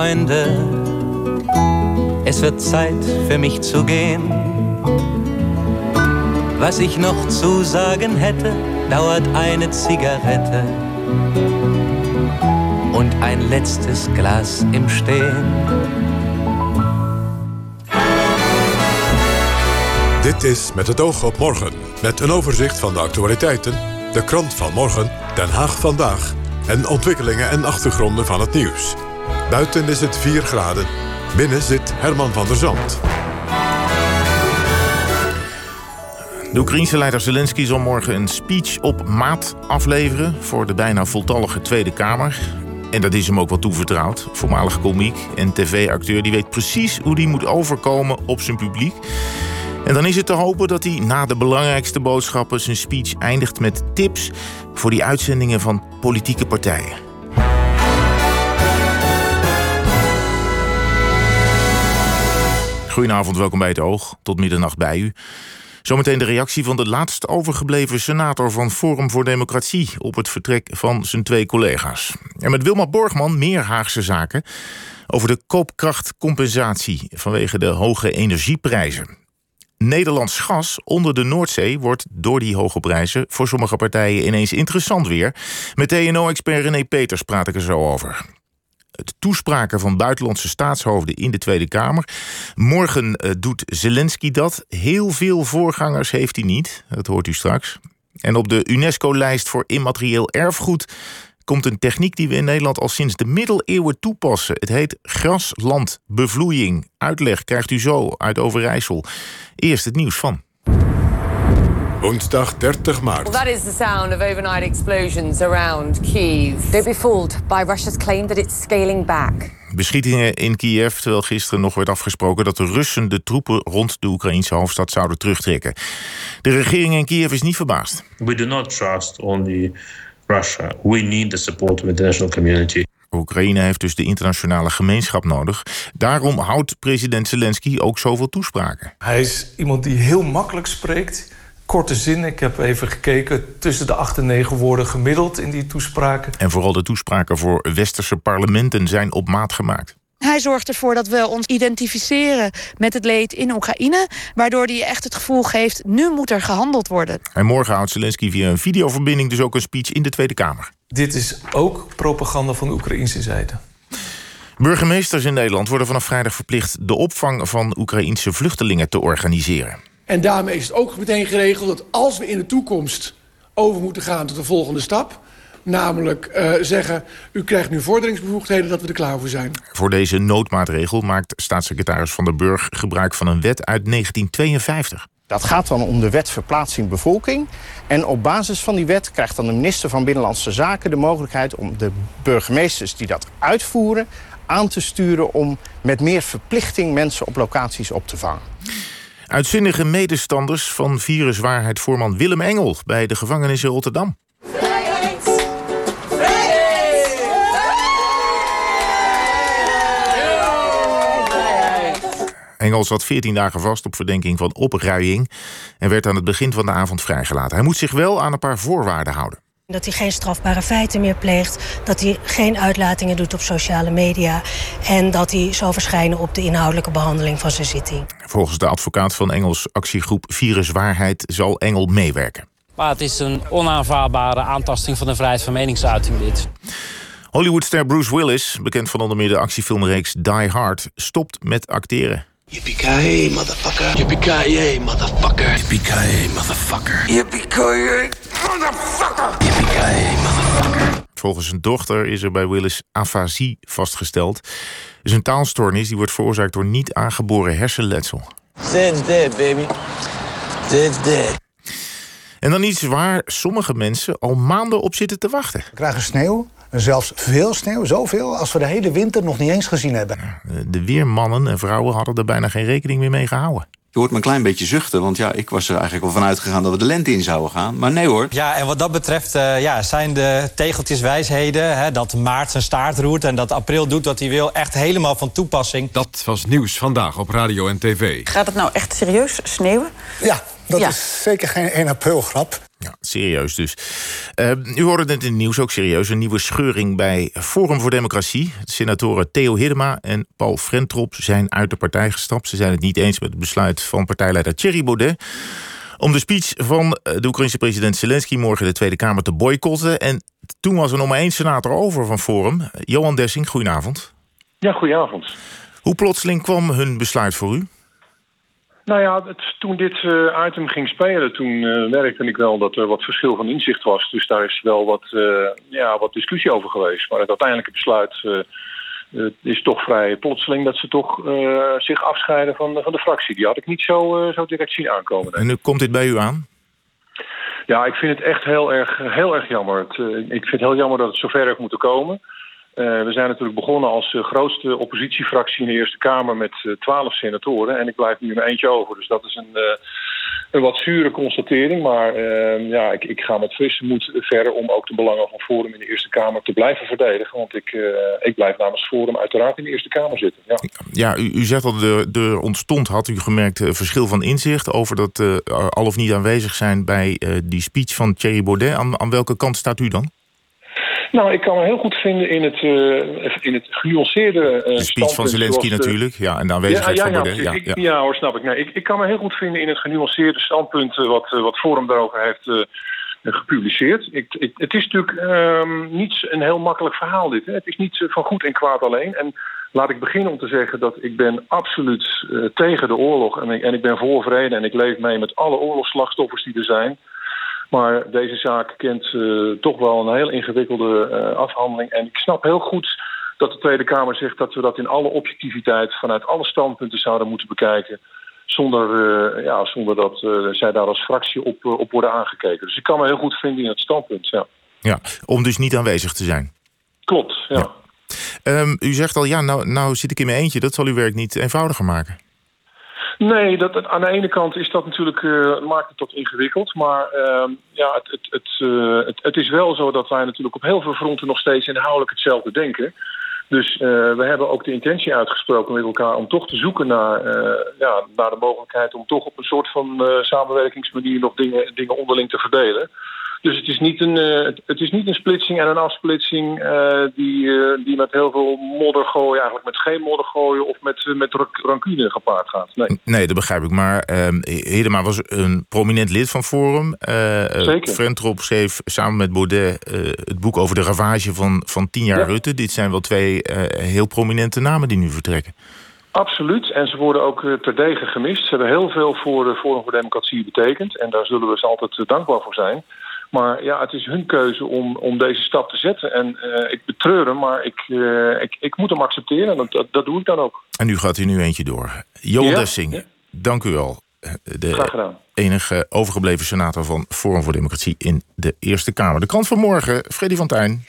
Freunde, es wird Zeit für mich zu gehen. Was ich noch zu sagen hätte, dauert eine Zigarette und ein letztes Glas im Stehen. Dit is Met het oog op morgen. Met een overzicht van de actualiteiten, de krant van morgen, Den Haag vandaag... en ontwikkelingen en achtergronden van het nieuws. Buiten is het 4 graden. Binnen zit Herman van der Zand. De Oekraïense leider Zelensky zal morgen een speech op maat afleveren... voor de bijna voltallige Tweede Kamer. En dat is hem ook wel toevertrouwd. Voormalig komiek en tv-acteur die weet precies hoe die moet overkomen op zijn publiek. En dan is het te hopen dat hij na de belangrijkste boodschappen zijn speech eindigt met tips voor die uitzendingen van politieke partijen. Goedenavond, welkom bij het Oog. Tot middernacht bij u. Zometeen de reactie van de laatst overgebleven senator van Forum voor Democratie op het vertrek van zijn twee collega's. En met Wilma Borgman meer Haagse zaken over de koopkrachtcompensatie vanwege de hoge energieprijzen. Nederlands gas onder de Noordzee wordt door die hoge prijzen voor sommige partijen ineens interessant weer. Met TNO-expert René Peters praat ik er zo over. Het toespraken van buitenlandse staatshoofden in de Tweede Kamer. Morgen eh, doet Zelensky dat. Heel veel voorgangers heeft hij niet. Dat hoort u straks. En op de UNESCO-lijst voor immaterieel erfgoed komt een techniek die we in Nederland al sinds de middeleeuwen toepassen. Het heet graslandbevloeiing. Uitleg krijgt u zo uit Overijssel. Eerst het nieuws van. Woensdag 30 maart. Well, that is the sound of overnight explosions around Kiev. Don't be fooled by Russia's claim that it's scaling back. Beschietingen in Kiev, terwijl gisteren nog werd afgesproken dat de Russen de troepen rond de Oekraïnse hoofdstad zouden terugtrekken. De regering in Kiev is niet verbaasd. We do not trust only Russia. We need the support of the international community. Oekraïne heeft dus de internationale gemeenschap nodig. Daarom houdt president Zelensky ook zoveel toespraken. Hij is iemand die heel makkelijk spreekt. Korte zinnen, ik heb even gekeken, tussen de acht en negen woorden gemiddeld in die toespraken. En vooral de toespraken voor westerse parlementen zijn op maat gemaakt. Hij zorgt ervoor dat we ons identificeren met het leed in Oekraïne... waardoor hij echt het gevoel geeft, nu moet er gehandeld worden. En morgen houdt Zelensky via een videoverbinding dus ook een speech in de Tweede Kamer. Dit is ook propaganda van de Oekraïnse zijde. Burgemeesters in Nederland worden vanaf vrijdag verplicht... de opvang van Oekraïense vluchtelingen te organiseren. En daarmee is het ook meteen geregeld dat als we in de toekomst over moeten gaan tot de volgende stap... namelijk uh, zeggen, u krijgt nu vorderingsbevoegdheden dat we er klaar voor zijn. Voor deze noodmaatregel maakt staatssecretaris Van der Burg gebruik van een wet uit 1952. Dat gaat dan om de wet verplaatsing bevolking. En op basis van die wet krijgt dan de minister van Binnenlandse Zaken de mogelijkheid om de burgemeesters die dat uitvoeren aan te sturen om met meer verplichting mensen op locaties op te vangen. Uitzinnige medestanders van viruswaarheid-voorman Willem Engel bij de gevangenis in Rotterdam. Engel zat 14 dagen vast op verdenking van opruiing en werd aan het begin van de avond vrijgelaten. Hij moet zich wel aan een paar voorwaarden houden. Dat hij geen strafbare feiten meer pleegt. Dat hij geen uitlatingen doet op sociale media. En dat hij zal verschijnen op de inhoudelijke behandeling van zijn zitting. Volgens de advocaat van Engels actiegroep Viruswaarheid zal Engel meewerken. Maar het is een onaanvaardbare aantasting van de vrijheid van meningsuiting dit. Hollywoodster Bruce Willis, bekend van onder meer de actiefilmreeks Die Hard, stopt met acteren. Yippee-ki-yay, motherfucker. Yippee-ki-yay, motherfucker. Yippee-ki-yay, motherfucker. Yippee-ki-yay, motherfucker. Yippee-ki-yay, motherfucker. Volgens zijn dochter is er bij Willis afasie vastgesteld. Dus een taalstoornis die wordt veroorzaakt door niet aangeboren hersenletsel. Zed's dead, baby. Zed's dead. En dan iets waar sommige mensen al maanden op zitten te wachten. We krijgen sneeuw, zelfs veel sneeuw, zoveel als we de hele winter nog niet eens gezien hebben. De weermannen en vrouwen hadden er bijna geen rekening meer mee gehouden. Je hoort me een klein beetje zuchten, want ja, ik was er eigenlijk al van uitgegaan dat we de lente in zouden gaan. Maar nee hoor. Ja, en wat dat betreft uh, ja, zijn de tegeltjeswijsheden... Hè, dat maart zijn staart roert en dat april doet wat hij wil... echt helemaal van toepassing. Dat was nieuws vandaag op radio en tv. Gaat het nou echt serieus sneeuwen? Ja, Dat is zeker geen 1 april grap. Ja, serieus dus. Uh, u hoorde het in het nieuws ook serieus. Een nieuwe scheuring bij Forum voor Democratie. De senatoren Theo Hiddema en Paul Frentrop zijn uit de partij gestapt. Ze zijn het niet eens met het besluit van partijleider Thierry Baudet... om de speech van de Oekraïnse president Zelensky... morgen de Tweede Kamer te boycotten. En toen was er nog maar één senator over van Forum. Johan Dessing, goedenavond. Ja, goedenavond. Hoe plotseling kwam hun besluit voor u? Nou ja, het, toen dit uh, item ging spelen, toen uh, merkte ik wel dat er wat verschil van inzicht was. Dus daar is wel wat, uh, ja, wat discussie over geweest. Maar het uiteindelijke besluit is toch vrij plotseling dat ze toch zich afscheiden van, van de fractie. Die had ik niet zo, zo direct zien aankomen. En nu komt dit bij u aan? Ja, ik vind het echt heel erg, heel erg jammer. Het, ik vind het heel jammer dat het zover heeft moeten komen. Uh, we zijn natuurlijk begonnen als uh, grootste oppositiefractie in de Eerste Kamer met twaalf uh, senatoren. En ik blijf nu een eentje over. Dus dat is een, een wat zure constatering. Maar ehm, ja, ik, ik ga met frisse moed verder om ook de belangen van Forum in de Eerste Kamer te blijven verdedigen. Want ik, ik blijf namens Forum uiteraard in de Eerste Kamer zitten. Ja, ja u, u zegt dat er, er ontstond, had u gemerkt, verschil van inzicht over dat al of niet aanwezig zijn bij die speech van Thierry Baudet. Aan welke kant staat u dan? Nou, ik kan me heel goed vinden in het, uh, in het genuanceerde uh, De speech van Zelensky zoals, natuurlijk, ja, en de aanwezigheid ja, ja, van Baudet. Ja, ik, ja, hoor, snap ik. Nee, ik. Ik kan me heel goed vinden in het genuanceerde standpunt wat, wat Forum daarover heeft gepubliceerd. Ik, ik, het is natuurlijk um, niet een heel makkelijk verhaal dit. Hè. Het is niet van goed en kwaad alleen. En laat ik beginnen om te zeggen dat ik ben absoluut tegen de oorlog. En ik, en ik ben voor vrede en ik leef mee met alle oorlogsslachtoffers die er zijn. Maar deze zaak kent uh, toch wel een heel ingewikkelde uh, afhandeling. En ik snap heel goed dat de Tweede Kamer zegt dat we dat in alle objectiviteit vanuit alle standpunten zouden moeten bekijken. Zonder, uh, ja, zonder dat zij daar als fractie op, op worden aangekeken. Dus ik kan me heel goed vinden in het standpunt. Ja, ja om dus niet aanwezig te zijn. Klopt, ja. ja. Um, u zegt al, ja, nou, nou zit ik in mijn eentje. Dat zal uw werk niet eenvoudiger maken. Nee, dat, aan de ene kant is dat natuurlijk, uh, maakt het tot ingewikkeld. Maar uh, ja, het, het, uh, het, het, is wel zo dat wij natuurlijk op heel veel fronten nog steeds inhoudelijk hetzelfde denken. Dus we hebben ook de intentie uitgesproken met elkaar om toch te zoeken naar, ja, naar de mogelijkheid om toch op een soort van samenwerkingsmanier nog dingen, dingen onderling te verdelen. Dus het is niet een, uh, het is niet een splitsing en een afsplitsing uh, die, uh, die met heel veel modder gooien, eigenlijk met geen modder gooien of met, met rancune gepaard gaat. Nee, nee dat begrijp ik. Maar Hedema was een prominent lid van Forum. Zeker. Frentrop schreef samen met Baudet het boek over de ravage van, van tien jaar ja. Rutte. Dit zijn wel twee heel prominente namen die nu vertrekken. Absoluut. En ze worden ook terdege gemist. Ze hebben heel veel voor de Forum voor Democratie betekend. En daar zullen we ze altijd dankbaar voor zijn. Maar ja, het is hun keuze om, om deze stap te zetten. En uh, ik betreur hem, maar ik, uh, ik, ik moet hem accepteren. En dat, dat, dat, doe ik dan ook. En nu gaat u nu eentje door. Johan ja, Dessing, ja. dank u wel. De Graag gedaan. Enige overgebleven senator van Forum voor Democratie in de Eerste Kamer. De krant van morgen, Freddy van Tijn.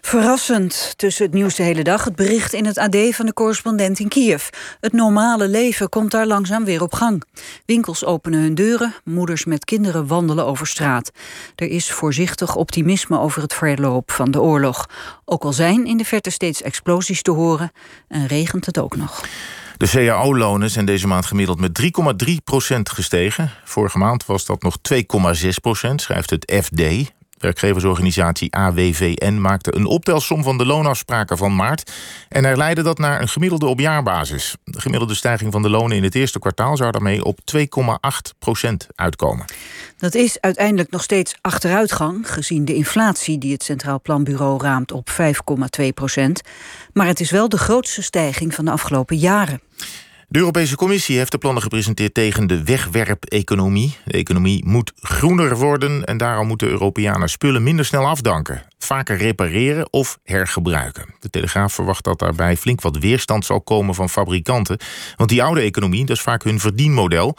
Verrassend tussen het nieuws de hele dag het bericht in het AD van de correspondent in Kiev. Het normale leven komt daar langzaam weer op gang. Winkels openen hun deuren, moeders met kinderen wandelen over straat. Er is voorzichtig optimisme over het verloop van de oorlog. Ook al zijn in de verte steeds explosies te horen en regent het ook nog. De cao-lonen zijn deze maand gemiddeld met 3,3% gestegen. Vorige maand was dat nog 2,6% schrijft het FD. Werkgeversorganisatie AWVN maakte een optelsom van de loonafspraken van maart en er leidde dat naar een gemiddelde op jaarbasis. De gemiddelde stijging van de lonen in het eerste kwartaal zou daarmee op 2,8 procent uitkomen. Dat is uiteindelijk nog steeds achteruitgang, gezien de inflatie die het Centraal Planbureau raamt op 5,2 procent. Maar het is wel de grootste stijging van de afgelopen jaren. De Europese Commissie heeft de plannen gepresenteerd tegen de wegwerp-economie. De economie moet groener worden en daarom moeten Europeanen spullen minder snel afdanken. Vaker repareren of hergebruiken. De Telegraaf verwacht dat daarbij flink wat weerstand zal komen van fabrikanten. Want die oude economie, dat is vaak hun verdienmodel.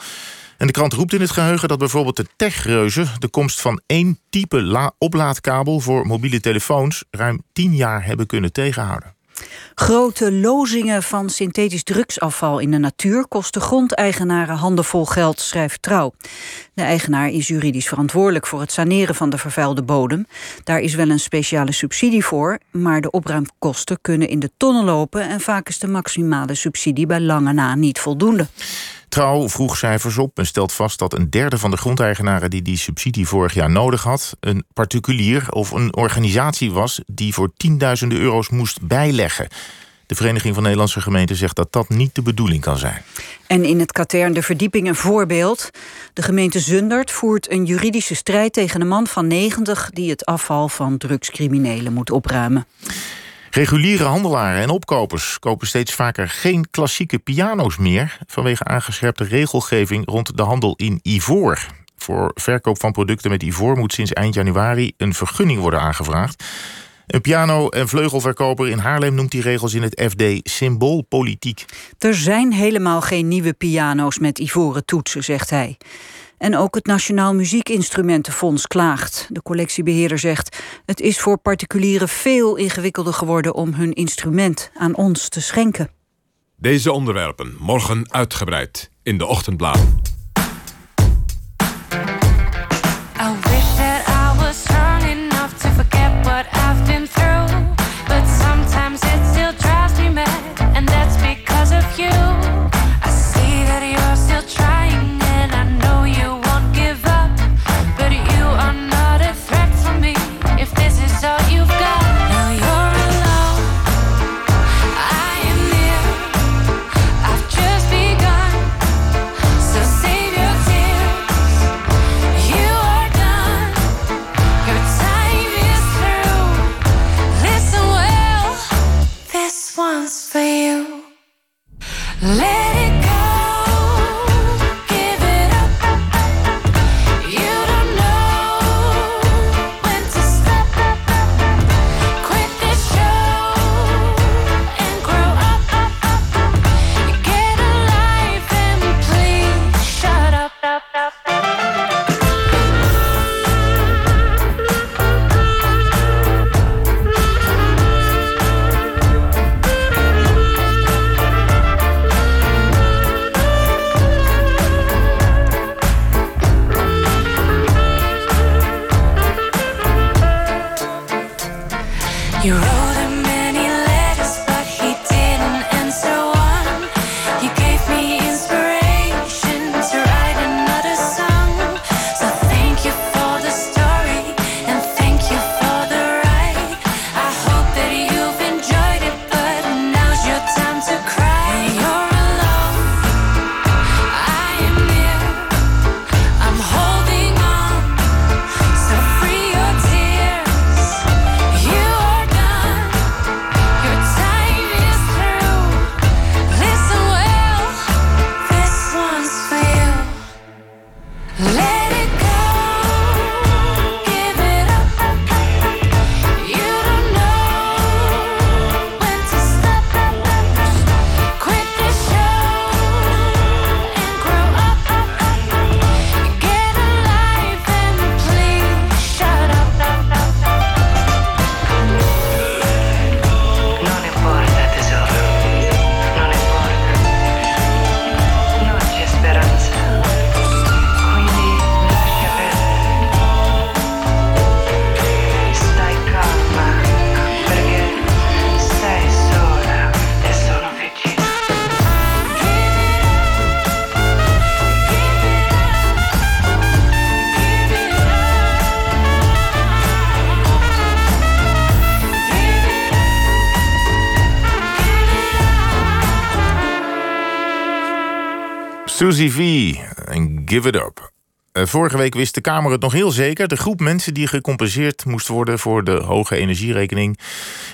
En de krant roept in het geheugen dat bijvoorbeeld de techreuzen... de komst van één type oplaadkabel voor mobiele telefoons... ruim tien jaar hebben kunnen tegenhouden. Grote lozingen van synthetisch drugsafval in de natuur kosten grondeigenaren handenvol geld, schrijft Trouw. De eigenaar is juridisch verantwoordelijk voor het saneren van de vervuilde bodem. Daar is wel een speciale subsidie voor, maar de opruimkosten kunnen in de tonnen lopen en vaak is de maximale subsidie bij lange na niet voldoende. Trouw vroeg cijfers op en stelt vast dat een derde van de grondeigenaren die die subsidie vorig jaar nodig had, een particulier of een organisatie was die voor tienduizenden euro's moest bijleggen. De Vereniging van Nederlandse Gemeenten zegt dat dat niet de bedoeling kan zijn. En in het katern De Verdieping een voorbeeld. De gemeente Zundert voert een juridische strijd tegen een man van 90 die het afval van drugscriminelen moet opruimen. Reguliere handelaren en opkopers kopen steeds vaker geen klassieke piano's meer vanwege aangescherpte regelgeving rond de handel in ivoor. Voor verkoop van producten met ivoor moet sinds eind januari een vergunning worden aangevraagd. Een piano- en vleugelverkoper in Haarlem noemt die regels in het FD symboolpolitiek. Er zijn helemaal geen nieuwe piano's met ivoren toetsen, zegt hij. En ook het Nationaal Muziekinstrumentenfonds klaagt. De collectiebeheerder zegt: Het is voor particulieren veel ingewikkelder geworden om hun instrument aan ons te schenken. Deze onderwerpen morgen uitgebreid in de ochtendbladen. Let V en Give It Up. Eh, Vorige week wist de Kamer het nog heel zeker. De groep mensen die gecompenseerd moest worden voor de hoge energierekening,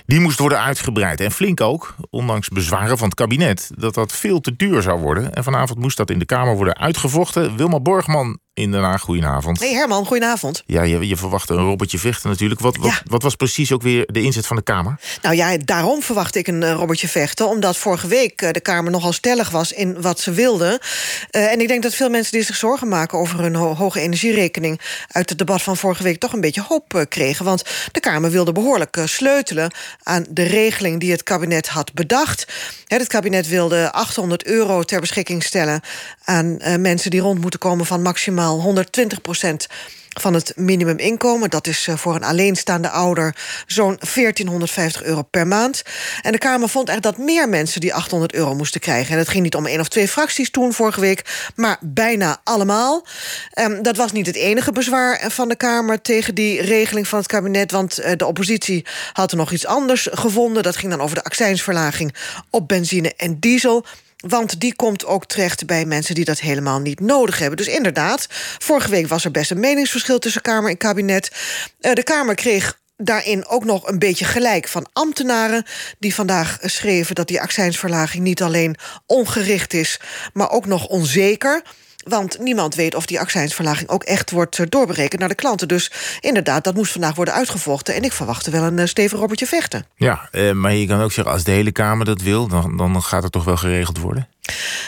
die moest worden uitgebreid. En flink ook, ondanks bezwaren van het kabinet, dat dat veel te duur zou worden. En vanavond moest dat in de Kamer worden uitgevochten. Wilma Borgman in Den Haag, goedenavond. Hey Herman, goedenavond. Ja, je, je verwachtte een robotje vechten natuurlijk. Wat, wat, wat was precies ook weer de inzet van de Kamer? Nou ja, daarom verwacht ik een eh, robotje vechten. Omdat vorige week eh, de Kamer nogal stellig was in wat ze wilden. Eh, en ik denk dat veel mensen die zich zorgen maken over hun ho- hoge energierekening... uit het debat van vorige week toch een beetje hoop kregen. Want de Kamer wilde behoorlijk eh, sleutelen aan de regeling die het kabinet had bedacht. Het kabinet wilde 800 euro ter beschikking stellen aan mensen die rond moeten komen van maximaal 120 procent van het minimuminkomen. Dat is eh, voor een alleenstaande ouder zo'n 1450 euro per maand. En de Kamer vond echt dat meer mensen die 800 euro moesten krijgen. En het ging niet om één of twee fracties toen vorige week, maar bijna allemaal. Ehm, dat was niet het enige bezwaar van de Kamer tegen die regeling van het kabinet, want eh, de oppositie had er nog iets anders gevonden. Dat ging dan over de accijnsverlaging op benzine en diesel. Want die komt ook terecht bij mensen die dat helemaal niet nodig hebben. Dus inderdaad, vorige week was er best een meningsverschil tussen Kamer en kabinet. Eh, de Kamer kreeg daarin ook nog een beetje gelijk van ambtenaren... die vandaag schreven dat die accijnsverlaging niet alleen ongericht is... maar ook nog onzeker. Want niemand weet of die accijnsverlaging ook echt wordt eh, doorberekend naar de klanten. Dus inderdaad, dat moest vandaag worden uitgevochten. En ik verwachtte wel een eh, stevig robbertje vechten. Ja, eh, maar je kan ook zeggen, als de hele Kamer dat wil... dan, dan gaat het toch wel geregeld worden?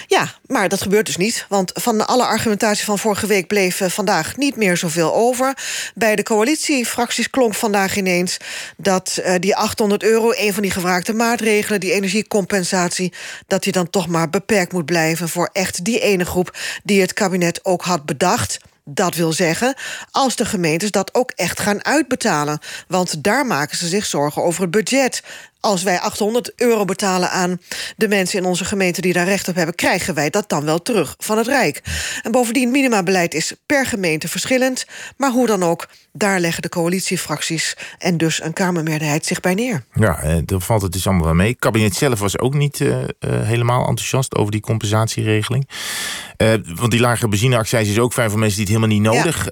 Ja, maar dat gebeurt dus niet. Want van alle argumentatie van vorige week bleef eh, vandaag niet meer zoveel over. Bij de coalitiefracties klonk vandaag ineens dat eh, die 800 euro, een van die gevraagde maatregelen, die energiecompensatie, dat die dan toch maar beperkt moet blijven voor echt die ene groep die het kabinet ook had bedacht. Dat wil zeggen, als de gemeentes dat ook echt gaan uitbetalen. Want daar maken ze zich zorgen over het budget. Als wij 800 euro betalen aan de mensen in onze gemeente die daar recht op hebben, krijgen wij dat dan wel terug van het Rijk. En bovendien, minimabeleid is per gemeente verschillend. Maar hoe dan ook, daar leggen de coalitiefracties en dus een Kamermeerderheid zich bij neer. Ja, eh, daar valt het dus allemaal wel mee. Het kabinet zelf was ook niet eh, eh, helemaal enthousiast over die compensatieregeling. Want die lagere benzineaccijns is ook fijn voor mensen die het helemaal niet nodig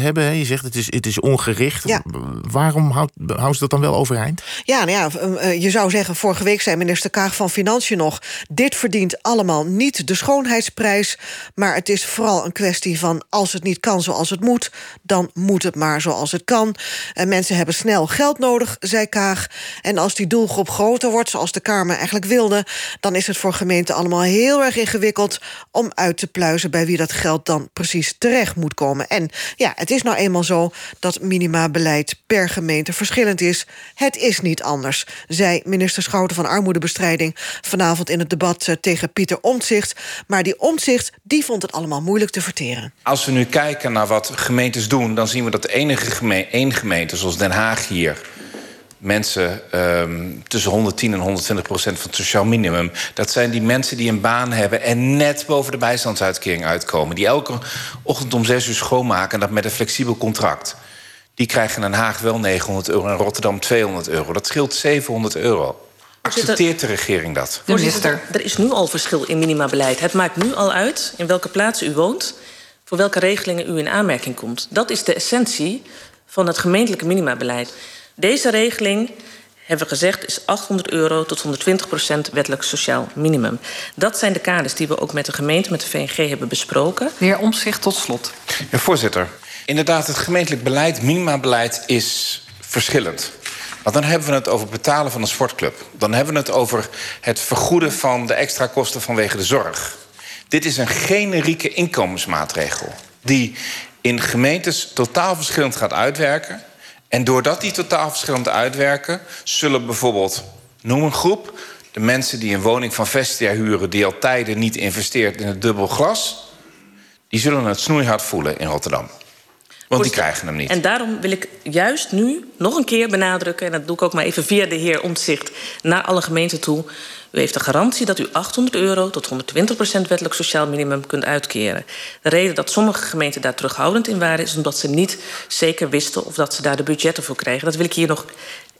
hebben. hè. Je zegt het is, het is ongericht. Ja. Waarom houdt, houden ze dat dan wel overeind? Ja, nou ja, eh, eh, je zou zeggen, vorige week zei minister Kaag van Financiën nog... dit verdient allemaal niet de schoonheidsprijs... maar het is vooral een kwestie van als het niet kan zoals het moet... dan moet het maar zoals het kan. En mensen hebben snel geld nodig, zei Kaag. En als die doelgroep groter wordt, zoals de Kamer eigenlijk wilde... dan is het voor gemeenten allemaal heel erg ingewikkeld... om uit te pluizen bij wie dat geld dan precies terecht moet komen. En ja, het is nou eenmaal zo dat minimabeleid per gemeente verschillend is. Het is niet anders, zei minister Schouten van Armoedebestrijding... vanavond in het debat eh, tegen Pieter Omtzigt. Maar die Omtzigt die vond het allemaal moeilijk te verteren. Als we nu kijken naar wat gemeentes doen... dan zien we dat de enige geme één gemeente, zoals Den Haag hier... mensen um, tussen 110 en 120 procent van het sociaal minimum... dat zijn die mensen die een baan hebben... en net boven de bijstandsuitkering uitkomen. Die elke ochtend om 6 uur schoonmaken en dat met een flexibel contract. Die krijgen in Den Haag wel 900 euro en Rotterdam 200 euro. Dat scheelt 700 euro. Accepteert de regering dat? Voorzitter, er is nu al verschil in minimabeleid. Het maakt nu al uit in welke plaats u woont... voor welke regelingen u in aanmerking komt. Dat is de essentie van het gemeentelijke minimabeleid. Deze regeling, hebben we gezegd, is 800 euro tot 120 procent wettelijk sociaal minimum. Dat zijn de kaders die we ook met de gemeente, met de VNG, hebben besproken. De heer Omtzigt, tot slot. Ja, voorzitter. Inderdaad, het gemeentelijk beleid, minimabeleid, is verschillend. Want dan hebben we het over betalen van een sportclub. Dan hebben we het over het vergoeden van de extra kosten vanwege de zorg. Dit is een generieke inkomensmaatregel die in gemeentes totaal verschillend gaat uitwerken. En doordat die totaal verschillend uitwerken, zullen bijvoorbeeld, noem een groep, de mensen die een woning van Vestia huren, die al tijden niet investeert in het dubbel glas, die zullen het snoeihard voelen in Rotterdam. Want die krijgen hem niet. En daarom wil ik juist nu nog een keer benadrukken... en dat doe ik ook maar even via de heer Omtzigt naar alle gemeenten toe... U heeft de garantie dat u 800 euro tot 120 procent wettelijk sociaal minimum kunt uitkeren. De reden dat sommige gemeenten daar terughoudend in waren... is omdat ze niet zeker wisten of dat ze daar de budgetten voor kregen. Dat wil ik hier nog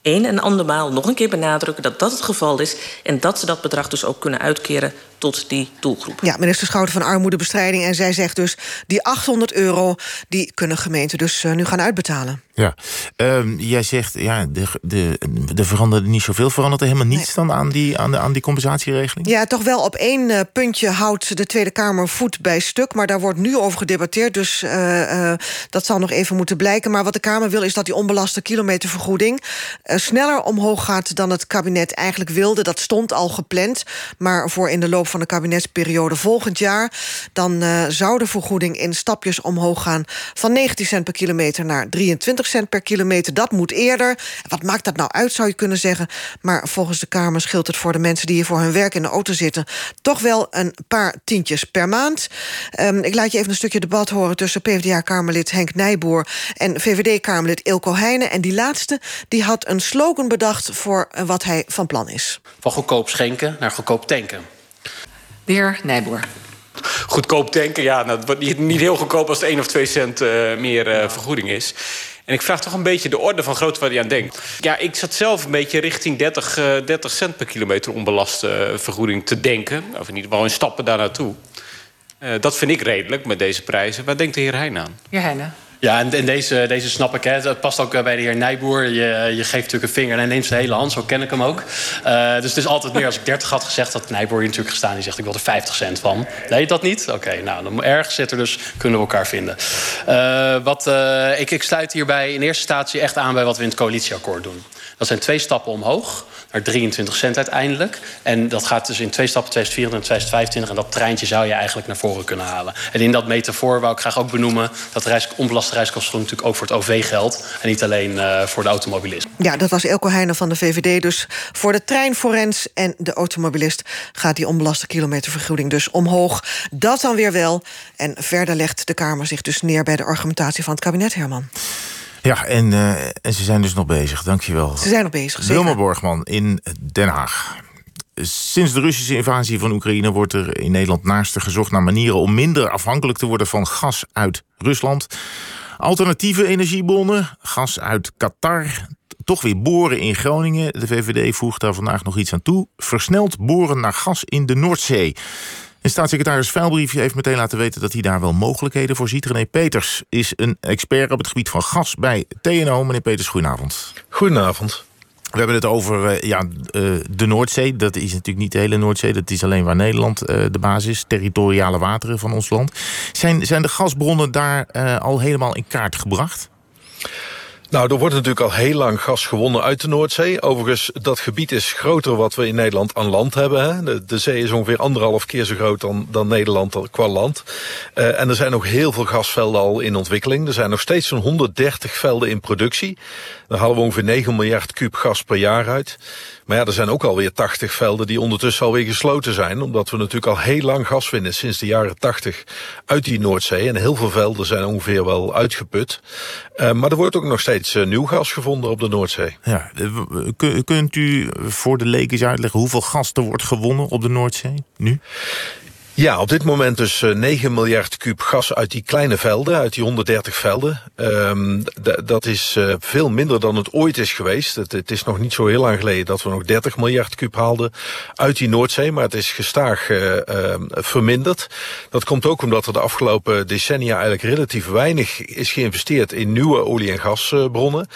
een en andermaal nog een keer benadrukken... dat dat het geval is en dat ze dat bedrag dus ook kunnen uitkeren tot die doelgroep. Ja, minister Schouten van Armoedebestrijding. En zij zegt dus, die 800 euro... die kunnen gemeenten dus uh, nu gaan uitbetalen. Ja, um, jij zegt, ja, de, de, er veranderde niet zoveel. Verandert er helemaal niets nee. dan aan die, aan, de, aan die compensatieregeling? Ja, toch wel op één uh, puntje houdt de Tweede Kamer voet bij stuk. Maar daar wordt nu over gedebatteerd, dus uh, dat zal nog even moeten blijken. Maar wat de Kamer wil, is dat die onbelaste kilometervergoeding... sneller omhoog gaat dan het kabinet eigenlijk wilde. Dat stond al gepland, maar voor in de loop van de kabinetsperiode volgend jaar... dan zou de vergoeding in stapjes omhoog gaan van 19 cent per kilometer naar 23 20 cent per kilometer. Dat moet eerder. Wat maakt dat nou uit, zou je kunnen zeggen. Maar volgens de Kamer scheelt het voor de mensen... die hier voor hun werk in de auto zitten... toch wel een paar tientjes per maand. Ehm, ik laat je even een stukje debat horen... tussen PvdA-Kamerlid Henk Nijboer... en VVD-Kamerlid Ilko Heijnen. En die laatste die had een slogan bedacht... voor eh, wat hij van plan is. Van goedkoop schenken naar goedkoop tanken. De heer Nijboer. Goedkoop tanken, ja, nou, het wordt niet, niet heel goedkoop als het 1 of 2 cent eh, meer eh, vergoeding is. En ik vraag toch een beetje de orde van grootte waar hij aan denkt. Ja, ik zat zelf een beetje richting 30, eh, 30 cent per kilometer onbelaste eh, vergoeding te denken. Of in ieder geval in stappen daar naartoe. Eh, dat vind ik redelijk met deze prijzen. Waar denkt de heer Heijn aan? Heer Heijnen. Ja, en, deze, deze snap ik. Hè. Past ook eh, bij de heer Nijboer. Je, je geeft natuurlijk een vinger en hij neemt zijn hele hand. Zo ken ik hem ook. Eh, dus het is altijd meer als ik 30 had gezegd... dat Nijboer hier natuurlijk gestaan. Die zegt, ik wil er 50 cent van. Nee, dat niet? Oké, nou, dan ergens zit er dus. Kunnen we elkaar vinden. Eh, wat, ik, ik sluit hierbij in eerste instantie echt aan... bij wat we in het coalitieakkoord doen. Dat zijn twee stappen omhoog naar 23 cent uiteindelijk. En dat gaat dus in twee stappen 2024 en 2025. En dat treintje zou je eigenlijk naar voren kunnen halen. En in dat metafoor wou ik graag ook benoemen... dat reis, onbelaste reiskosten natuurlijk ook voor het OV geldt... en niet alleen eh, voor de automobilist. Ja, dat was Elko Heijnen van de VVD. Dus voor de treinforens en de automobilist... gaat die onbelaste kilometervergoeding dus omhoog. Dat dan weer wel. En verder legt de Kamer zich dus neer... bij de argumentatie van het kabinet, Herman. Ja, en, eh, en ze zijn dus nog bezig. Dankjewel. Ze zijn nog bezig. Wilma Borgman in Den Haag. Sinds de Russische invasie van Oekraïne wordt er in Nederland naast gezocht naar manieren om minder afhankelijk te worden van gas uit Rusland. Alternatieve energiebronnen, gas uit Qatar, toch weer boren in Groningen. De VVD voegt daar vandaag nog iets aan toe. Versneld boren naar gas in de Noordzee. En staatssecretaris Veilbriefje heeft meteen laten weten dat hij daar wel mogelijkheden voor ziet. René Peters is een expert op het gebied van gas bij TNO. Meneer Peters, goedenavond. Goedenavond. We hebben het over eh, ja, eh, de Noordzee. Dat is natuurlijk niet de hele Noordzee. Dat is alleen waar Nederland eh, de basis is. Territoriale wateren van ons land. Zijn, zijn de gasbronnen daar al helemaal in kaart gebracht? Nou, er wordt natuurlijk al heel lang gas gewonnen uit de Noordzee. Overigens, dat gebied is groter wat we in Nederland aan land hebben. Hè. De, zee is ongeveer anderhalf keer zo groot dan, dan Nederland qua land. Uh, en er zijn nog heel veel gasvelden al in ontwikkeling. Er zijn nog steeds zo'n 130 velden in productie. Daar halen we ongeveer 9 miljard kuub gas per jaar uit. Maar ja, er zijn ook alweer 80 velden die ondertussen alweer gesloten zijn. Omdat we natuurlijk al heel lang gas winnen, sinds de jaren 80, uit die Noordzee. En heel veel velden zijn ongeveer wel uitgeput. Uh, maar er wordt ook nog steeds uh, nieuw gas gevonden op de Noordzee. Ja, kunt u voor de eens uitleggen hoeveel gas er wordt gewonnen op de Noordzee nu? Ja, op dit moment dus uh, 9 miljard kuub gas uit die kleine velden, uit die 130 velden. Um, dat is uh, veel minder dan het ooit is geweest. Het, het, is nog niet zo heel lang geleden dat we nog 30 miljard kuub haalden uit die Noordzee. Maar het is gestaag uh, verminderd. Dat komt ook omdat er de afgelopen decennia eigenlijk relatief weinig is geïnvesteerd in nieuwe olie- en gasbronnen.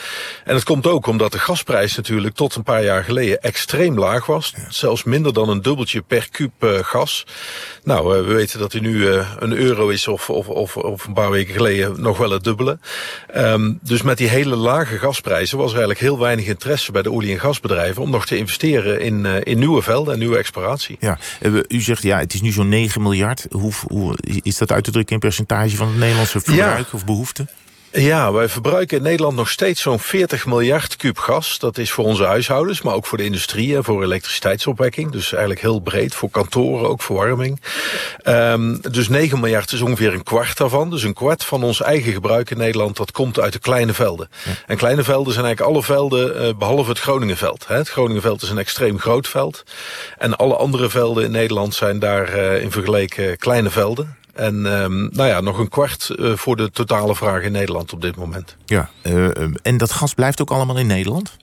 En het komt ook omdat de gasprijs natuurlijk tot een paar jaar geleden extreem laag was. Ja. Zelfs minder dan een dubbeltje per kuub gas. Nou, we weten dat hij nu uh, een euro is of, of, of, of, een paar weken geleden nog wel het dubbele. Um, dus met die hele lage gasprijzen was er eigenlijk heel weinig interesse bij de olie- en gasbedrijven om nog te investeren in, uh, in nieuwe velden en nieuwe exploratie. Ja, u zegt ja, het is nu zo'n 9 miljard. Hoe, hoe, is dat uit te drukken in percentage van het Nederlandse verbruik ja. of behoefte? Ja, wij verbruiken in Nederland nog steeds zo'n 40 miljard kuub gas. Dat is voor onze huishoudens, maar ook voor de industrie en voor elektriciteitsopwekking. Dus eigenlijk heel breed, voor kantoren, ook verwarming. Um, dus 9 miljard is ongeveer een kwart daarvan. Dus een kwart van ons eigen gebruik in Nederland, dat komt uit de kleine velden. Ja. En kleine velden zijn eigenlijk alle velden, uh, behalve het Groningenveld. Hè. Het Groningenveld is een extreem groot veld. En alle andere velden in Nederland zijn daar uh, in vergeleken kleine velden. En um, nou ja, nog een kwart uh, voor de totale vraag in Nederland op dit moment. Ja, uh, en dat gas blijft ook allemaal in Nederland?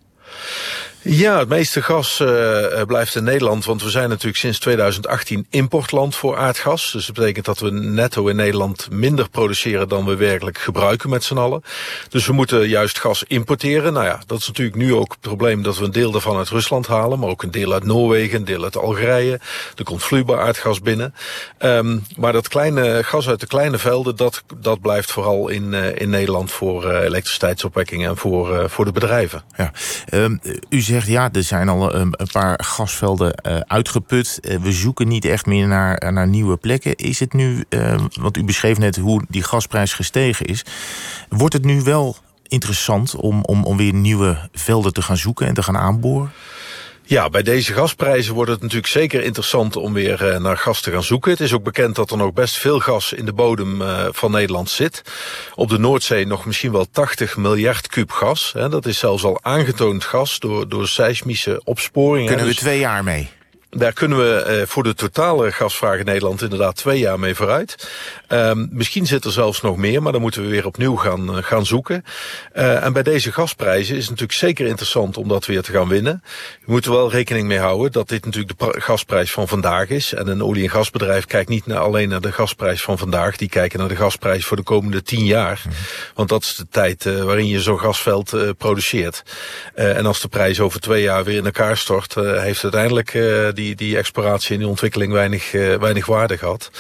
Ja, het meeste gas uh, blijft in Nederland, want we zijn natuurlijk sinds 2018 importland voor aardgas. Dus dat betekent dat we netto in Nederland minder produceren dan we werkelijk gebruiken met z'n allen. Dus we moeten juist gas importeren. Nou ja, dat is natuurlijk nu ook het probleem dat we een deel daarvan uit Rusland halen, maar ook een deel uit Noorwegen, een deel uit Algerije. Er komt vloeibaar aardgas binnen. Um, maar dat kleine gas uit de kleine velden, dat, dat blijft vooral in, uh, in Nederland voor uh, elektriciteitsopwekking en voor, voor de bedrijven. Ja, um, u zegt zegt ja, er zijn al een, een paar gasvelden uh, uitgeput. Uh, we zoeken niet echt meer naar, naar nieuwe plekken. Is het nu, want u beschreef net hoe die gasprijs gestegen is. Wordt het nu wel interessant om, om, om weer nieuwe velden te gaan zoeken en te gaan aanboren? Ja, bij deze gasprijzen wordt het natuurlijk zeker interessant om weer eh, naar gas te gaan zoeken. Het is ook bekend dat er nog best veel gas in de bodem eh, van Nederland zit. Op de Noordzee nog misschien wel 80 miljard kuub gas. Dat is zelfs al aangetoond gas door, door seismische opsporingen. Kunnen we Dus- twee jaar mee? daar kunnen we eh, voor de totale gasvraag in Nederland inderdaad twee jaar mee vooruit. Ehm, misschien zit er zelfs nog meer, maar dan moeten we weer opnieuw gaan, eh, gaan zoeken. Eh, en bij deze gasprijzen is het natuurlijk zeker interessant om dat weer te gaan winnen. Je moet er wel rekening mee houden dat dit natuurlijk de gasprijs van vandaag is. En een olie- en gasbedrijf kijkt niet naar, alleen naar de gasprijs van vandaag. Die kijken naar de gasprijs voor de komende tien jaar. Want dat is de tijd eh, waarin je zo'n gasveld produceert. En als de prijs over twee jaar weer in elkaar stort... heeft uiteindelijk die, die exploratie en die ontwikkeling weinig, weinig waarde gehad.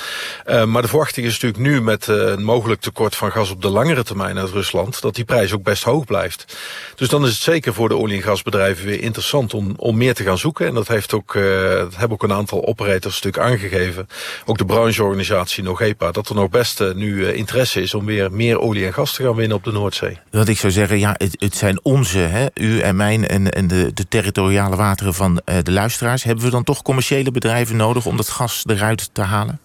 Eh, maar de verwachting is natuurlijk nu met eh, een mogelijk tekort van gas... op de langere termijn uit Rusland... dat die prijs ook best hoog blijft. Dus dan is het zeker voor de olie- en gasbedrijven weer interessant... om, om meer te gaan zoeken. En dat, heeft ook, eh, dat hebben ook een aantal operators natuurlijk aangegeven. Ook de brancheorganisatie NOGEPA... dat er nog best eh, nu interesse is om weer meer olie en gas te gaan winnen op de Noordzee. Want ik zou zeggen, ja, het, het zijn onze, hè, u en mijn en, en de, de territoriale wateren van de luisteraars. Hebben we dan toch commerciële bedrijven nodig om dat gas eruit te halen?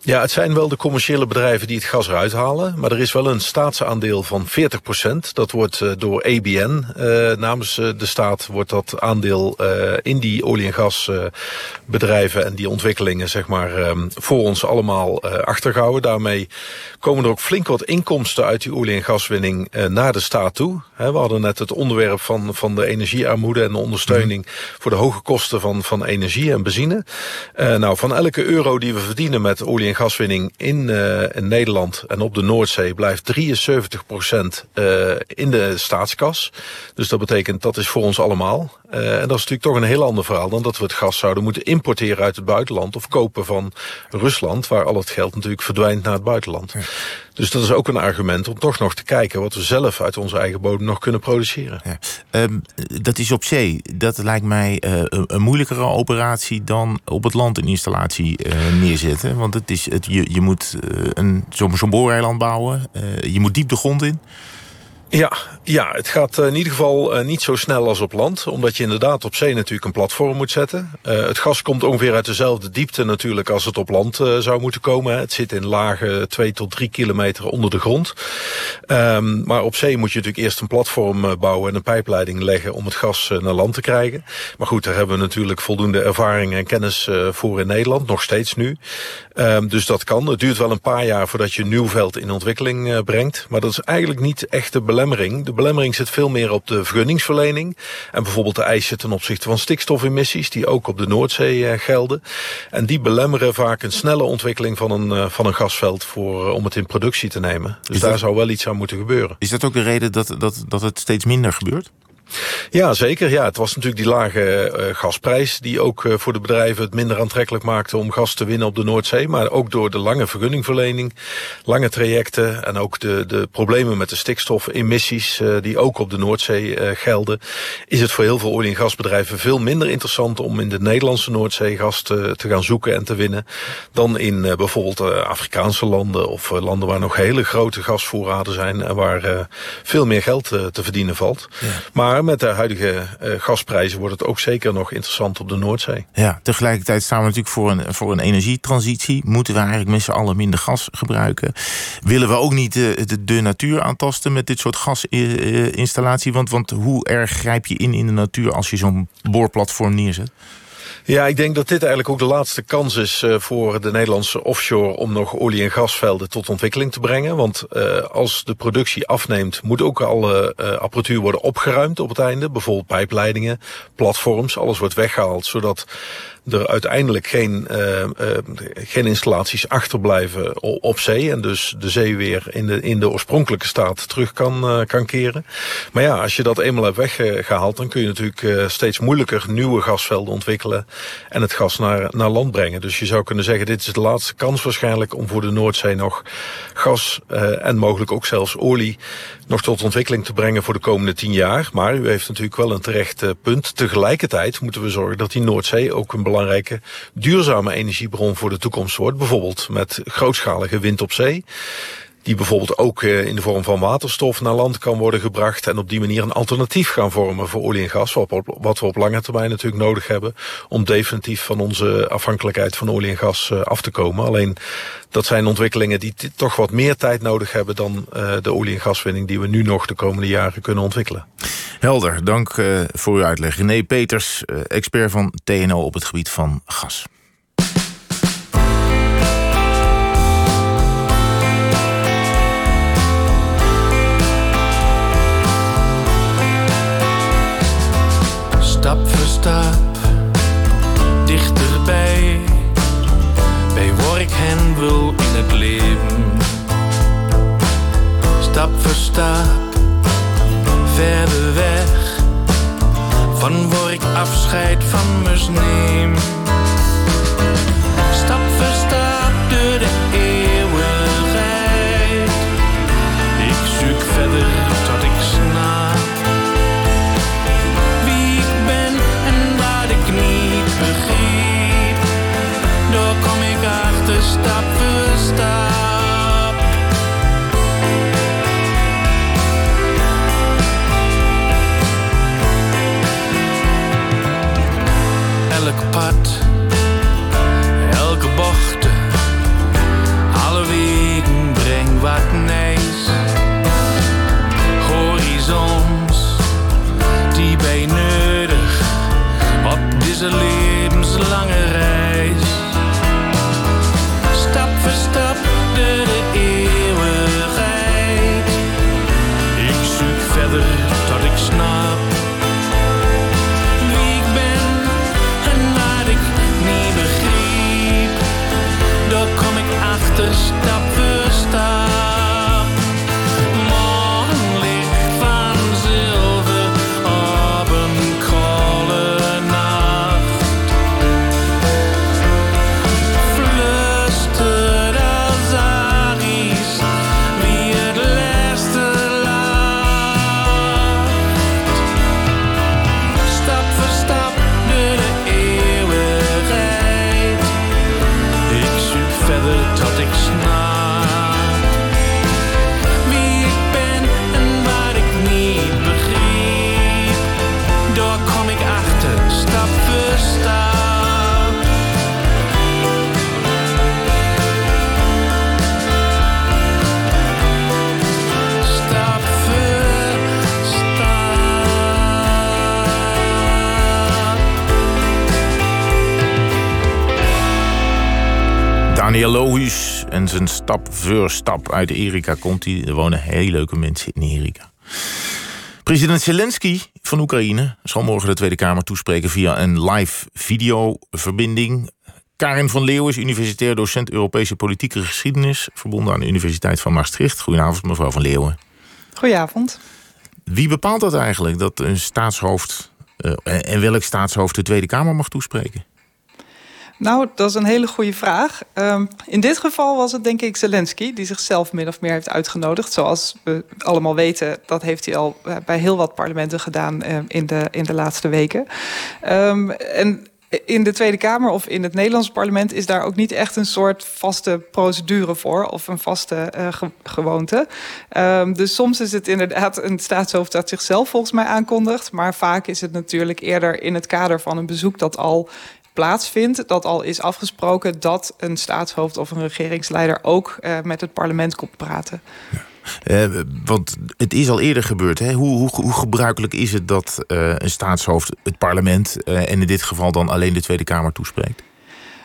Ja, het zijn wel de commerciële bedrijven die het gas eruit halen. Maar er is wel een staatsaandeel van 40% Dat wordt eh, door ABN eh, namens eh, de staat wordt dat aandeel eh, in die olie- en gasbedrijven en die ontwikkelingen zeg maar ehm, voor ons allemaal eh, achtergehouden. Daarmee komen er ook flink wat inkomsten uit die olie- en gaswinning naar de staat toe. We hadden net het onderwerp van, van de energiearmoede en de ondersteuning voor de hoge kosten van, van energie en benzine. Eh, nou, van elke euro die we verdienen met olie- en gaswinning in, eh, in Nederland en op de Noordzee blijft 73% in de staatskas. Dus dat betekent dat is voor ons allemaal. Eh, en dat is natuurlijk toch een heel ander verhaal dan dat we het gas zouden moeten importeren uit het buitenland of kopen van Rusland, waar al het geld natuurlijk verdwijnt naar het buitenland. Dus dat is ook een argument om toch nog te kijken wat we zelf uit onze eigen bodem nog kunnen produceren. Ehm, dat is op zee. Dat lijkt mij eh, een, moeilijkere operatie dan op het land een installatie eh, neerzetten. Want het is, het, je, je moet een, zo'n zo'n booreiland bouwen. Je moet diep de grond in. Ja, ja, het gaat eh, in ieder geval eh, niet zo snel als op land. Omdat je inderdaad op zee natuurlijk een platform moet zetten. Eh, het gas komt ongeveer uit dezelfde diepte natuurlijk als het op land zou moeten komen. Het zit in lagen 2 tot 3 kilometer onder de grond. Ehm, maar op zee moet je natuurlijk eerst een platform bouwen en een pijpleiding leggen om het gas naar land te krijgen. Maar goed, daar hebben we natuurlijk voldoende ervaring en kennis voor in Nederland, nog steeds nu. Ehm, dus dat kan. Het duurt wel een paar jaar voordat je een nieuw veld in ontwikkeling brengt. Maar dat is eigenlijk niet echt de belemmering. De belemmering zit veel meer op de vergunningsverlening. En bijvoorbeeld de eisen ten opzichte van stikstofemissies, die ook op de Noordzee eh, gelden. En die belemmeren vaak een snelle ontwikkeling van een, eh, van een gasveld voor, eh, om het in productie te nemen. Dus Is daar dat- zou wel iets aan moeten gebeuren. Is dat ook de reden dat, dat, dat het steeds minder gebeurt? Ja, zeker. Ja, het was natuurlijk die lage eh, gasprijs die ook eh, voor de bedrijven het minder aantrekkelijk maakte om gas te winnen op de Noordzee. Maar ook door de lange vergunningverlening, lange trajecten en ook de, de problemen met de stikstofemissies eh, die ook op de Noordzee gelden, is het voor heel veel olie- en gasbedrijven veel minder interessant om in de Nederlandse Noordzee gas te, te gaan zoeken en te winnen dan in bijvoorbeeld Afrikaanse landen of landen waar nog hele grote gasvoorraden zijn en waar veel meer geld te verdienen valt. Maar met de huidige eh, gasprijzen wordt het ook zeker nog interessant op de Noordzee. Ja, tegelijkertijd staan we natuurlijk voor een, voor een energietransitie. Moeten we eigenlijk met z'n allen minder gas gebruiken? Willen we ook niet de, de, de natuur aantasten met dit soort gasinstallatie? Want, want hoe erg grijp je in in de natuur als je zo'n boorplatform neerzet? Ja, ik denk dat dit eigenlijk ook de laatste kans is eh, voor de Nederlandse offshore om nog olie- en gasvelden tot ontwikkeling te brengen. Want eh, als de productie afneemt, moet ook alle eh, apparatuur worden opgeruimd op het einde. Bijvoorbeeld pijpleidingen, platforms, alles wordt weggehaald, zodat er uiteindelijk geen, geen installaties achterblijven op zee. En dus de zee weer in de, in de oorspronkelijke staat terug kan, kan keren. Maar ja, als je dat eenmaal hebt weggehaald, dan kun je natuurlijk steeds moeilijker nieuwe gasvelden ontwikkelen en het gas naar, naar land brengen. Dus je zou kunnen zeggen, dit is de laatste kans waarschijnlijk om voor de Noordzee nog gas eh, en mogelijk ook zelfs olie nog tot ontwikkeling te brengen voor de komende tien jaar. Maar u heeft natuurlijk wel een terecht eh, punt. Tegelijkertijd moeten we zorgen dat die Noordzee ook een belangrijke duurzame energiebron voor de toekomst wordt. Bijvoorbeeld met grootschalige wind op zee. Die bijvoorbeeld ook eh, in de vorm van waterstof naar land kan worden gebracht en op die manier een alternatief gaan vormen voor olie en gas, wat, we op lange termijn natuurlijk nodig hebben om definitief van onze afhankelijkheid van olie en gas eh, af te komen. Alleen dat zijn ontwikkelingen die toch wat meer tijd nodig hebben dan eh, de olie- en gaswinning die we nu nog de komende jaren kunnen ontwikkelen. Helder, dank voor uw uitleg. René Peters, expert van TNO op het gebied van gas. Wil in het leven. Stap voor stap verder weg van waar ik afscheid van me neem. Daar kom ik achter, stap voor stap. Stap voor Daniel Lohuus en zijn stap voor stap uit Erika komt hij. Er wonen heel leuke mensen in Erika. President Zelensky van Oekraïne zal morgen de Tweede Kamer toespreken via een live videoverbinding. Karin van Leeuwen is universitair docent Europese politieke geschiedenis, verbonden aan de Universiteit van Maastricht. Goedenavond, mevrouw van Leeuwen. Goedenavond. Wie bepaalt dat eigenlijk, dat een staatshoofd, eh, en welk staatshoofd de Tweede Kamer mag toespreken? Nou, dat is een hele goede vraag. Ehm, in dit geval was het denk ik Zelensky die zichzelf min of meer heeft uitgenodigd. Zoals we allemaal weten, dat heeft hij al eh, bij heel wat parlementen gedaan eh, in, de, in de laatste weken. Ehm, en in de Tweede Kamer of in het Nederlandse parlement is daar ook niet echt een soort vaste procedure voor of een vaste eh, ge- gewoonte. Ehm, dus soms is het inderdaad een staatshoofd dat zichzelf volgens mij aankondigt, maar vaak is het natuurlijk eerder in het kader van een bezoek dat al plaatsvindt, dat al is afgesproken dat een staatshoofd of een regeringsleider ook eh, met het parlement komt praten. Eh, want het is al eerder gebeurd. Hè? Hoe, hoe, hoe gebruikelijk is het dat eh, een staatshoofd het parlement... en in dit geval dan alleen de Tweede Kamer toespreekt?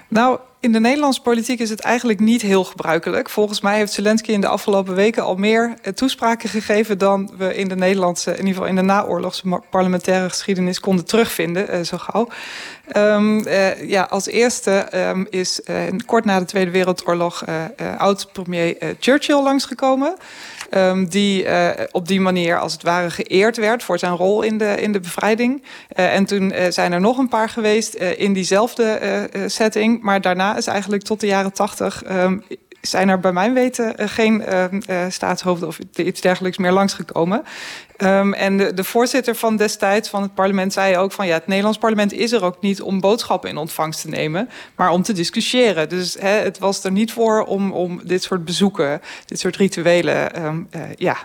Nou, in de Nederlandse politiek is het eigenlijk niet heel gebruikelijk. Volgens mij heeft Zelensky in de afgelopen weken al meer eh, toespraken gegeven dan we in de Nederlandse, in ieder geval in de naoorlogse parlementaire geschiedenis konden terugvinden, eh, zo gauw. Ehm, eh, ja, als eerste ehm, is kort na de Tweede Wereldoorlog oud-premier Churchill langsgekomen. Ehm, die op die manier als het ware geëerd werd voor zijn rol in de, in de bevrijding. En toen zijn er nog een paar geweest in diezelfde setting. Maar daarna is eigenlijk tot de jaren tachtig zijn er bij mijn weten eh, geen uh, uh, staatshoofden of iets dergelijks meer langsgekomen. Um, en de, de, voorzitter van destijds van het parlement zei ook van ja, het Nederlands parlement is er ook niet om boodschappen in ontvangst te nemen, maar om te discussiëren. Dus het was er niet voor om, om dit soort bezoeken, dit soort rituelen um, uh, ja,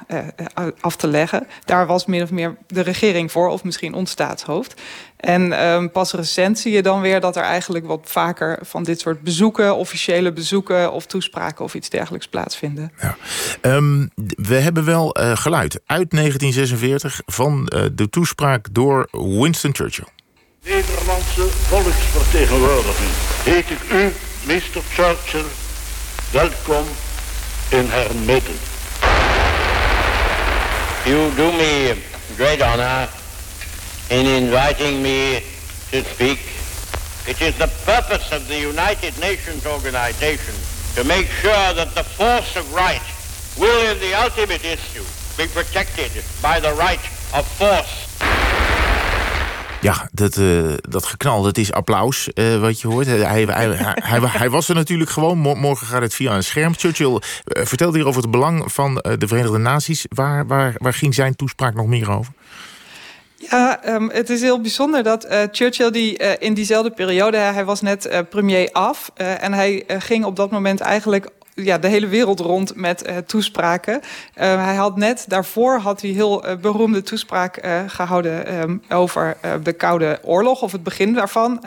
af te leggen. Daar was min of meer de regering voor, of misschien ons staatshoofd. En um, pas recent zie je dan weer dat er eigenlijk wat vaker van dit soort bezoeken, officiële bezoeken of toespraken of iets dergelijks plaatsvinden. Ja. Um, we hebben wel uh, geluid uit 1946 van uh, de toespraak door Winston Churchill. Nederlandse volksvertegenwoordiging, heet ik u, Mr. Churchill, welkom in haar midden. You do me great honor in inviting me to speak. It is the purpose of the United Nations organization to make sure that the force of right will in the ultimate issue be protected by the right of force. Ja, dat, uh, dat geknal, dat is applaus uh, wat je hoort. Hij, hij, hij, hij, hij was er natuurlijk gewoon. Morgen gaat het via een scherm. Churchill uh, vertelde hier over het belang van de Verenigde Naties. Waar, waar, waar ging zijn toespraak nog meer over? Ja, um, het is heel bijzonder dat uh, Churchill die uh, in diezelfde periode, hij was net uh, premier af en hij ging op dat moment eigenlijk ja, de hele wereld rond met uh, toespraken. Uh, hij had net daarvoor had hij heel uh, beroemde toespraak gehouden um, over de Koude Oorlog, of het begin daarvan.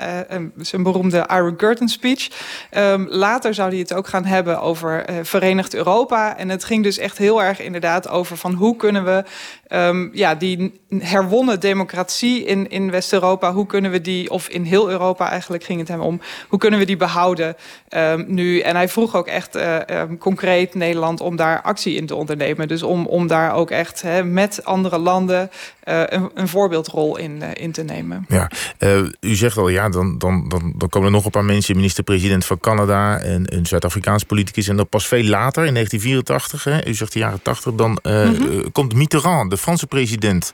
Zijn beroemde Iron Curtain speech. Um, later zou hij het ook gaan hebben over Verenigd Europa. En het ging dus echt heel erg inderdaad over van hoe kunnen we ja, die herwonnen democratie in, in West-Europa, hoe kunnen we die, of in heel Europa eigenlijk ging het hem om, hoe kunnen we die behouden nu? En hij vroeg ook echt uh, concreet Nederland om daar actie in te ondernemen. Dus om, om daar ook echt met andere landen uh, een, een, voorbeeldrol in, uh, in te nemen. Ja, u zegt al, ja, dan, dan, dan, dan komen er nog een paar mensen, minister-president van Canada en een Zuid-Afrikaans politicus. En dan pas veel later, in 1984, hè, u zegt de jaren 80, dan mm -hmm. komt Mitterrand, de Franse president,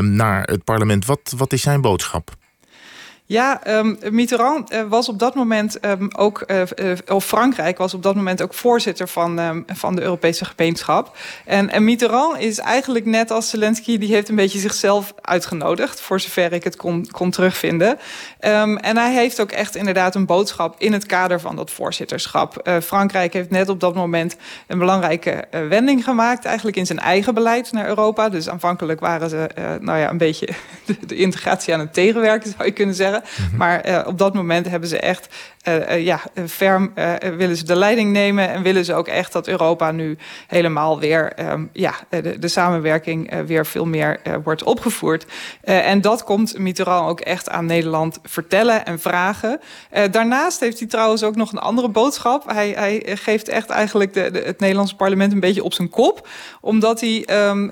naar het parlement. Wat, wat is zijn boodschap? Ja, um, Mitterrand uh, was op dat moment um, ook, uh, uh, of Frankrijk was op dat moment ook voorzitter van, um, van de Europese gemeenschap. En, en Mitterrand is eigenlijk net als Zelensky, die heeft een beetje zichzelf uitgenodigd, voor zover ik het kon, kon terugvinden. en hij heeft ook echt inderdaad een boodschap in het kader van dat voorzitterschap. Frankrijk heeft net op dat moment een belangrijke wending gemaakt, eigenlijk in zijn eigen beleid naar Europa. Dus aanvankelijk waren ze, nou ja, een beetje de integratie aan het tegenwerken, zou je kunnen zeggen. Mm -hmm. Maar uh, op dat moment hebben ze echt uh, uh, ja, ferm willen ze de leiding nemen en willen ze ook echt dat Europa nu helemaal weer um, ja, de, de samenwerking weer veel meer wordt opgevoerd. en dat komt Mitterrand ook echt aan Nederland vertellen en vragen. daarnaast heeft hij trouwens ook nog een andere boodschap. Hij, hij geeft echt eigenlijk de, de, het Nederlandse parlement een beetje op zijn kop. Omdat hij um,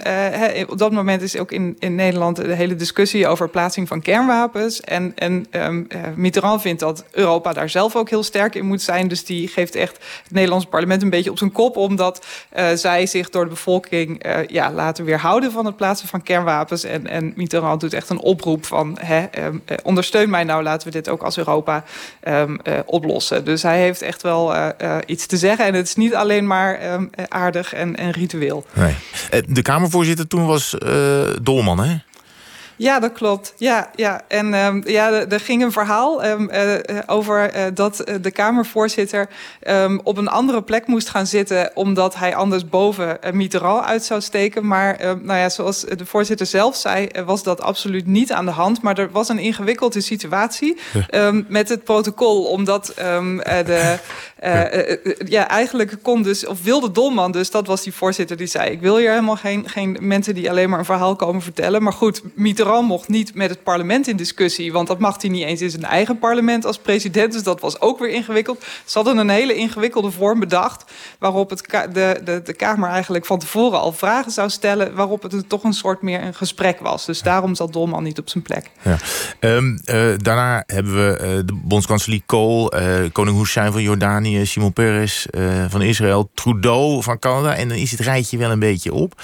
op dat moment is ook in, in Nederland de hele discussie over plaatsing van kernwapens. En, en um, uh, Mitterrand vindt dat Europa daar zelf ook heel sterk in moet zijn. Dus die geeft echt het Nederlandse parlement een beetje op zijn kop. Omdat uh, zij zich door de bevolking uh, ja, laten weerhouden van het plaatsen van kernwapens. En, en Mitterrand doet echt een oproep van hè, um, ondersteun mij nou, laten we dit ook als Europa um, oplossen. Dus hij heeft echt wel iets te zeggen. En het is niet alleen maar aardig en, en ritueel. De Kamervoorzitter toen was Dolman, hè? Ja, dat klopt. Ja, ja. En um, ja, er ging een verhaal um, uh, over uh, dat de Kamervoorzitter um, op een andere plek moest gaan zitten, omdat hij anders boven Mitterrand uit zou steken. Maar nou ja, zoals de voorzitter zelf zei, was dat absoluut niet aan de hand. Maar er was een ingewikkelde situatie met het protocol, omdat de. ja, eigenlijk kon dus, of wilde Dolman dus, dat was die voorzitter die zei: Ik wil hier helemaal geen, geen mensen die alleen maar een verhaal komen vertellen. Maar goed, Mitterrand mocht niet met het parlement in discussie, want dat mag hij niet eens in zijn eigen parlement als president. Dus dat was ook weer ingewikkeld. Ze hadden een hele ingewikkelde vorm bedacht, waarop het de, de, de Kamer eigenlijk van tevoren al vragen zou stellen, waarop het toch een soort meer een gesprek was. Dus daarom zat Dolman niet op zijn plek. Ja. Um, uh, daarna hebben we uh, de bondskanselier Kool, uh, koning Hussein van Jordanië, Simon Peres van Israël, Trudeau van Canada. En dan is het rijtje wel een beetje op.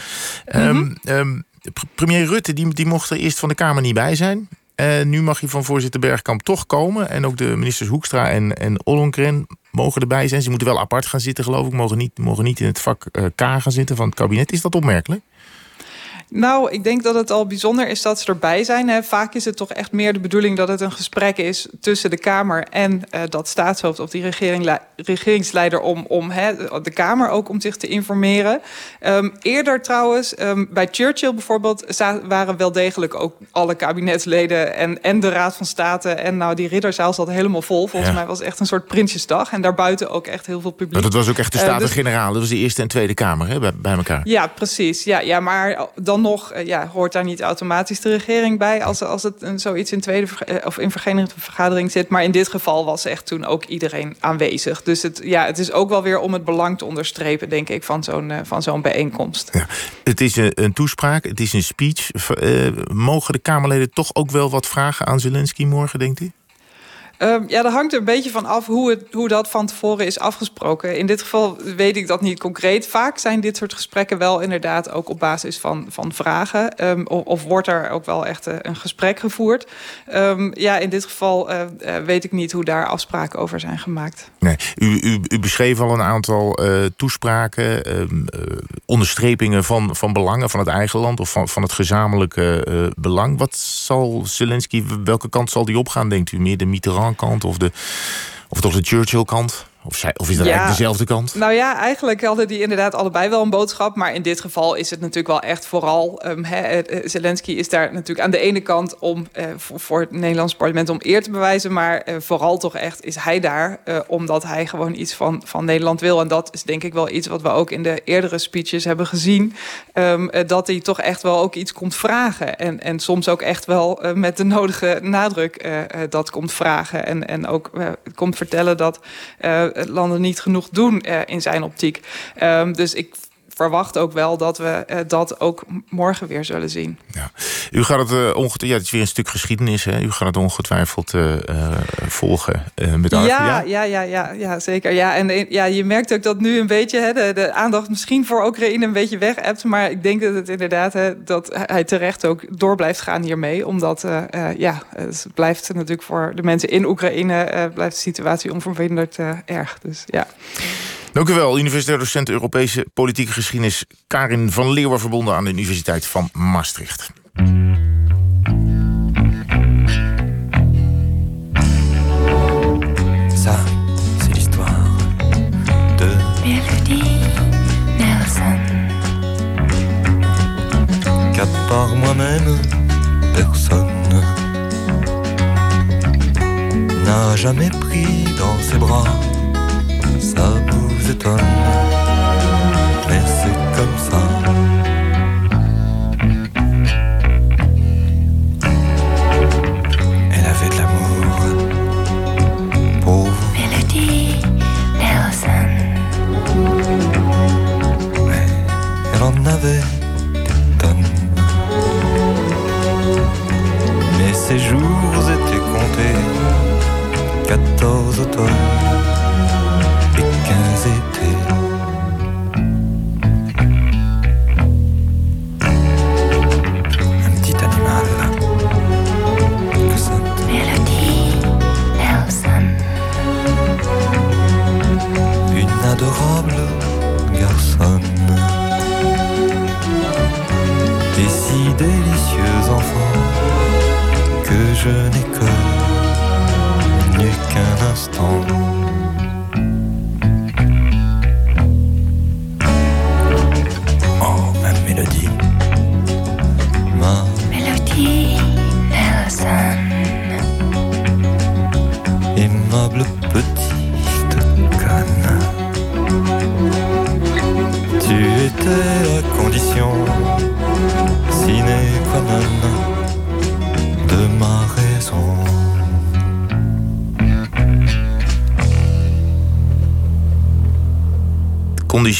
Mm -hmm. um, um, Premier Rutte die, die mocht er eerst van de Kamer niet bij zijn. Uh, nu mag hij van voorzitter Bergkamp toch komen. En ook de ministers Hoekstra en, en mogen erbij zijn. Ze moeten wel apart gaan zitten, geloof ik. Mogen niet, mogen niet in het vak eh, K gaan zitten van het kabinet. Is dat opmerkelijk? Nou, ik denk dat het al bijzonder is dat ze erbij zijn. Hè. Vaak is het toch echt meer de bedoeling dat het een gesprek is tussen de Kamer en uh, dat staatshoofd of die regering, regeringsleider om, om hè, de Kamer ook om zich te informeren. Um, eerder trouwens, um, bij Churchill bijvoorbeeld, waren wel degelijk ook alle kabinetsleden en, en de Raad van State. En nou, die ridderzaal zat helemaal vol. Volgens ja. mij was het echt een soort Prinsjesdag. En daarbuiten ook echt heel veel publiek. Maar dat was ook echt de Staten-Generaal. Uh, dus... Dat was de Eerste en Tweede Kamer hè, bij, bij elkaar. Ja, precies. Ja, ja, maar dan nog ja, hoort daar niet automatisch de regering bij als, als het een, zoiets in tweede of in vergadering zit. Maar in dit geval was echt toen ook iedereen aanwezig. Dus het, ja, het is ook wel weer om het belang te onderstrepen, denk ik, van zo'n uh, van zo'n bijeenkomst. Ja. Het is een, een, toespraak, het is een speech. Mogen de Kamerleden toch ook wel wat vragen aan Zelensky morgen, denkt u? Um, ja, dat hangt er een beetje van af hoe, het, hoe dat van tevoren is afgesproken. In dit geval weet ik dat niet concreet. Vaak zijn dit soort gesprekken wel inderdaad ook op basis van, van vragen. Um, of, of, wordt er ook wel echt een gesprek gevoerd. Um, ja, in dit geval uh, uh, weet ik niet hoe daar afspraken over zijn gemaakt. Nee, u, u, u beschreef al een aantal toespraken, onderstrepingen van, van belangen van het eigen land of van, van het gezamenlijke belang. Wat zal Zelensky, welke kant zal die opgaan, denkt u? Meer de Mitterrand? Kant of, de, of toch de Churchill-kant? Of, zij, of is dat ja, eigenlijk dezelfde kant? Nou ja, eigenlijk hadden die inderdaad allebei wel een boodschap. Maar in dit geval is het natuurlijk wel echt vooral... Um, he, Zelensky is daar natuurlijk aan de ene kant om uh, voor, voor, het Nederlands parlement om eer te bewijzen. Maar uh, vooral toch echt is hij daar uh, omdat hij gewoon iets van, van Nederland wil. En dat is denk ik wel iets wat we ook in de eerdere speeches hebben gezien. Um, dat hij toch echt wel ook iets komt vragen. En, en soms ook echt wel met de nodige nadruk dat komt vragen. En, en ook komt vertellen dat landen niet genoeg doen uh, in zijn optiek. Um, dus ik verwacht ook wel dat we uh, dat ook morgen weer zullen zien. Ja. U gaat het uh, ongetwijfeld, ja, het is weer een stuk geschiedenis. Hè? U gaat het ongetwijfeld uh, volgen met. Ja, ja, ja, ja, ja, zeker. Ja, en ja, je merkt ook dat nu een beetje hè, de, de aandacht misschien voor Oekraïne een beetje weg hebt. Maar ik denk dat het inderdaad hè, dat hij terecht ook door blijft gaan hiermee. Omdat ja, het blijft natuurlijk voor de mensen in Oekraïne blijft de situatie onverminderd erg. Dus ja. Dank u wel, universitair docent Europese politieke geschiedenis Karin van Leeuwen, verbonden aan de Universiteit van Maastricht. Ça, c'est l'histoire de Mélodie Nelson. Qu'à part moi-même, personne n'a jamais pris dans ses bras. Ça vous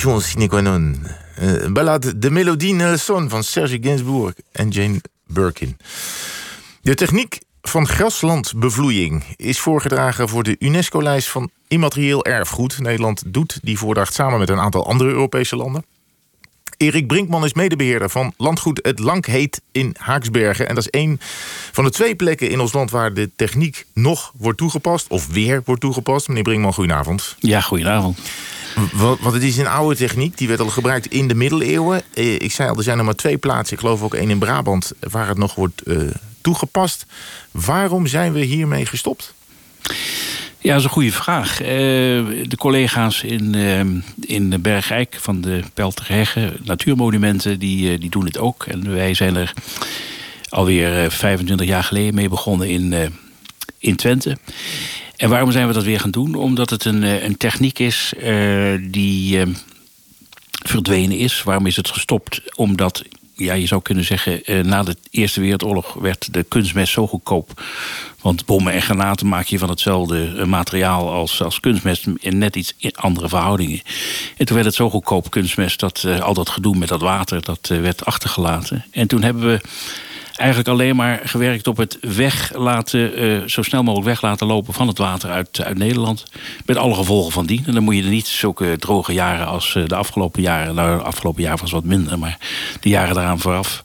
Condition sine qua De Melodie Nelson van Serge Gainsbourg en Jane Birkin. De techniek van graslandbevloeiing is voorgedragen voor de UNESCO-lijst van immaterieel erfgoed. Nederland doet die voordracht samen met een aantal andere Europese landen. Erik Brinkman is medebeheerder van landgoed Het Lankheet in Haaksbergen. En dat is een van de twee plekken in ons land waar de techniek nog wordt toegepast. Of weer wordt toegepast. Meneer Brinkman, goedenavond. Ja, goedenavond. Want, het is een oude techniek, die werd al gebruikt in de middeleeuwen. Eh, ik zei al, er zijn er maar twee plaatsen, ik geloof ook één in Brabant, waar het nog wordt eh, toegepast. Waarom zijn we hiermee gestopt? Ja, dat is een goede vraag. Eh, de collega's in, eh, in Bergijk van de Pelterheggen, natuurmonumenten, die, eh, die doen het ook. En wij zijn er alweer eh, 25 jaar geleden mee begonnen in, eh, in Twente. En waarom zijn we dat weer gaan doen? Omdat het een, eh, een techniek is eh, die eh, verdwenen is. Waarom is het gestopt? Omdat, ja, je zou kunnen zeggen, eh, na de Eerste Wereldoorlog werd de kunstmest zo goedkoop. Want bommen en granaten maak je van hetzelfde eh, materiaal als, als kunstmest in net iets andere verhoudingen. En toen werd het zo goedkoop kunstmest dat eh, al dat gedoe met dat water dat werd achtergelaten. En toen hebben we eigenlijk alleen maar gewerkt op het weg laten, eh, zo snel mogelijk weg laten lopen van het water uit, uit Nederland. Met alle gevolgen van dien. En dan moet je er niet zulke droge jaren als eh, de afgelopen jaren. Nou, de afgelopen jaar was wat minder, maar de jaren daaraan vooraf.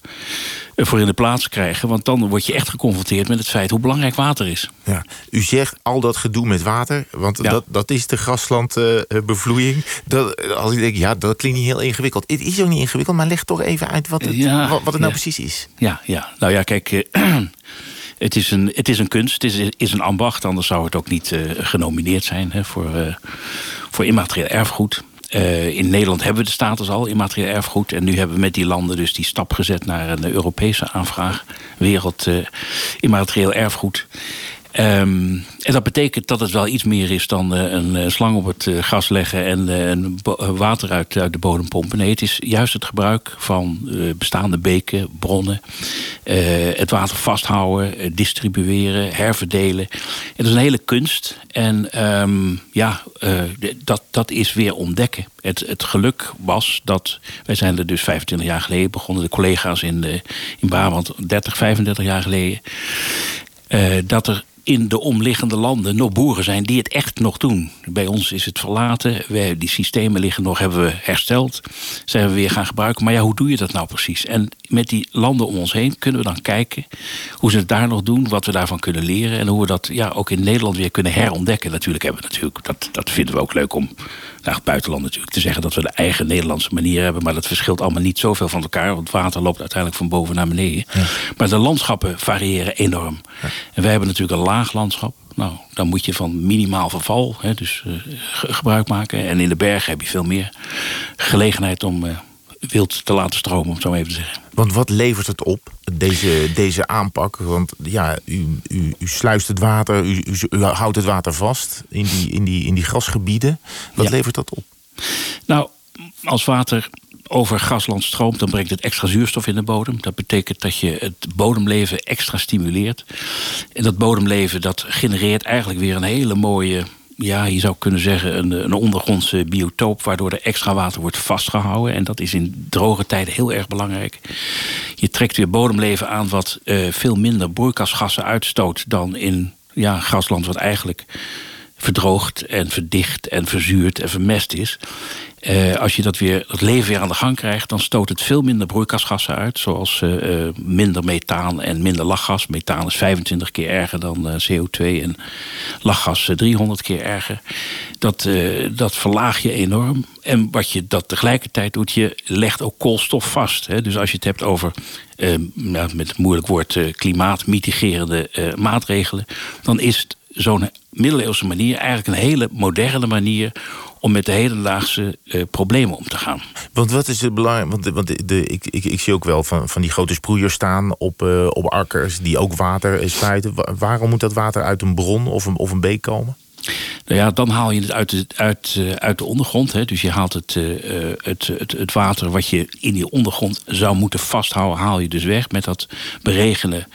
Voor in de plaats krijgen. Want dan word je echt geconfronteerd met het feit hoe belangrijk water is. Ja, u zegt al dat gedoe met water, want dat, dat is de graslandbevloeiing. dat, als ik denk, ja, dat klinkt niet heel ingewikkeld. Het is ook niet ingewikkeld, maar leg toch even uit wat het, Ja, wat, wat het nou ja. precies is. Ja, ja. Nou ja, kijk. eh, Het is, een, het is een kunst, het is, is een ambacht. Anders zou het ook niet eh, genomineerd zijn hè, voor, eh, voor immaterieel erfgoed. Eh, in Nederland hebben we de status al, immaterieel erfgoed. En nu hebben we met die landen dus die stap gezet naar een Europese aanvraag. Wereld eh, immaterieel erfgoed. Ehm, en dat betekent dat het wel iets meer is dan eh, een eh, slang op het eh, gras leggen en water uit, uit de bodem pompen. Nee, het is juist het gebruik van bestaande beken, bronnen, het water vasthouden, distribueren, herverdelen. Het is een hele kunst. En ehm, ja, dat, dat is weer ontdekken. Het, het geluk was dat, wij zijn er dus 25 jaar geleden begonnen, de collega's in, de, in Brabant 30, 35 jaar geleden dat er in de omliggende landen nog boeren zijn die het echt nog doen. Bij ons is het verlaten. Wij, die systemen liggen nog, hebben we hersteld. Zijn we weer gaan gebruiken. Maar ja, hoe doe je dat nou precies? En met die landen om ons heen kunnen we dan kijken hoe ze het daar nog doen, wat we daarvan kunnen leren en hoe we dat ja, ook in Nederland weer kunnen herontdekken. Natuurlijk hebben we natuurlijk, dat, dat vinden we ook leuk om naar het buitenland natuurlijk te zeggen dat we de eigen Nederlandse manier hebben. Maar dat verschilt allemaal niet zoveel van elkaar, want water loopt uiteindelijk van boven naar beneden. Maar de landschappen variëren enorm. En wij hebben natuurlijk een laag landschap. Nou, dan moet je van minimaal verval hè, dus, eh, ge- gebruik maken. En in de bergen heb je veel meer gelegenheid om eh, wild te laten stromen, om het zo even te zeggen. Want wat levert het op, deze, deze aanpak? Want ja, u, u, u sluist het water, u, u, u houdt het water vast in die, in die, in die grasgebieden. Wat Ja. levert dat op? Nou, als water over grasland stroomt, dan brengt het extra zuurstof in de bodem. Dat betekent dat je het bodemleven extra stimuleert. En dat bodemleven dat genereert eigenlijk weer een hele mooie. Ja, je zou kunnen zeggen een, een ondergrondse biotoop... waardoor er extra water wordt vastgehouden. En dat is in droge tijden heel erg belangrijk. Je trekt weer bodemleven aan wat eh, veel minder broeikasgassen uitstoot... dan in ja, grasland wat eigenlijk verdroogd en verdicht en verzuurd en vermest is. Eh, als je dat, weer, dat leven weer aan de gang krijgt, dan stoot het veel minder broeikasgassen uit. Zoals eh, eh, minder methaan en minder lachgas. Methaan is 25 keer erger dan eh, CO2 en lachgas eh, 300 keer erger. Dat, dat verlaag je enorm. En wat je dat tegelijkertijd doet, je legt ook koolstof vast. Hè? Dus als je het hebt over, nou, met een moeilijk woord, klimaatmitigerende maatregelen, dan is het zo'n middeleeuwse manier eigenlijk een hele moderne manier om met de hedendaagse eh, problemen om te gaan. Want wat is het belangrijk? Want, want de, de- ik, ik, ik zie ook wel van, van die grote sproeiers staan op, eh, op akkers die ook water eh, spuiten. Wa- waarom moet dat water uit een bron of een, of een beek komen? Nou ja, dan haal je het uit de, uit, uit de ondergrond. Hè. Dus je haalt het, het, het, het water wat je in die ondergrond zou moeten vasthouden, haal je dus weg. Met dat beregenen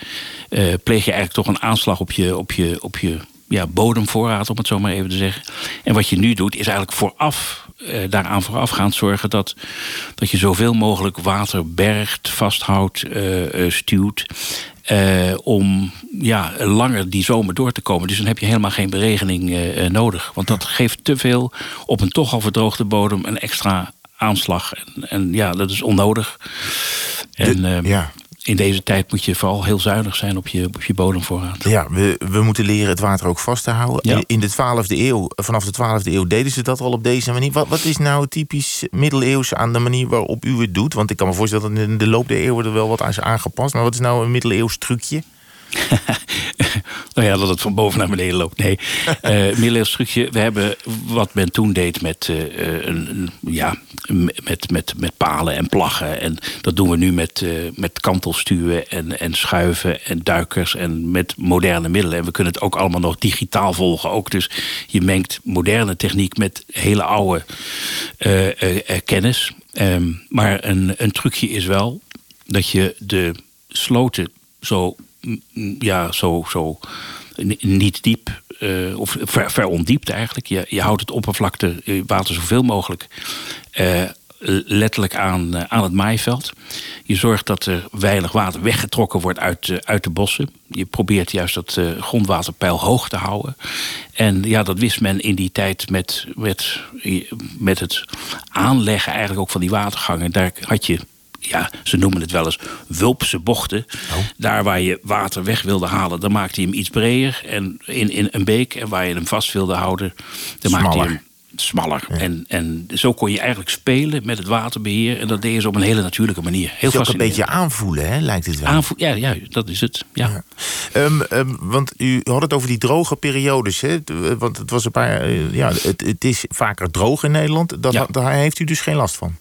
pleeg je eigenlijk toch een aanslag op je, op je, op je ja, bodemvoorraad, om het zo maar even te zeggen. En wat je nu doet, is eigenlijk vooraf, eh, daaraan voorafgaand zorgen dat, dat je zoveel mogelijk water bergt, vasthoudt, eh, eh, stuwt. eh, om ja, langer die zomer door te komen. Dus dan heb je helemaal geen beregening eh, eh, nodig. Want dat geeft te veel op een toch al verdroogde bodem een extra aanslag. En, en ja, dat is onnodig. En eh, in deze tijd moet je vooral heel zuinig zijn op je, op je bodemvoorraad. Ja, we, we moeten leren het water ook vast te houden. Ja. In de 12e eeuw, vanaf de 12e eeuw deden ze dat al op deze manier. Wat, wat is nou typisch middeleeuws aan de manier waarop u het doet? Want ik kan me voorstellen dat in de loop der eeuwen er wel wat aan is aangepast. Maar wat is nou een middeleeuws trucje? Nou ja, dat het van boven naar beneden loopt. Nee, middeleeuws trucje. We hebben wat men toen deed met, eh, eh, een, ja, met, met, met palen en plaggen. En dat doen we nu met, met kantelstuwen en, en schuiven en duikers en met moderne middelen. En we kunnen het ook allemaal nog digitaal volgen. Ook dus je mengt moderne techniek met hele oude kennis. Ehm, maar een, een trucje is wel dat je de sloten zo, ja, zo, zo niet diep, eh, of ver, ver eigenlijk. Je, je houdt het oppervlakte eh, water zoveel mogelijk eh, letterlijk aan, aan het maaiveld. Je zorgt dat er weinig water weggetrokken wordt uit, uit de bossen. Je probeert juist dat grondwaterpeil hoog te houden. En ja, dat wist men in die tijd met, met, met het aanleggen eigenlijk ook van die watergangen. Daar had je ja, ze noemen het wel eens wulpse bochten. Daar waar je water weg wilde halen, dan maakte hij hem iets breder en in, in een beek. En waar je hem vast wilde houden, dan maakte hij hem smaller. En, en zo kon je eigenlijk spelen met het waterbeheer. En dat deed je ze op een hele natuurlijke manier. Heel ook een beetje aanvoelen, hè, lijkt het wel. Ja, ja, dat is het. Ja. Ehm, ehm, want u had het over die droge periodes. Hè? Eh, Want het was een paar. eh, ja, het, het is vaker droog in Nederland. Dat, Daar heeft u dus geen last van.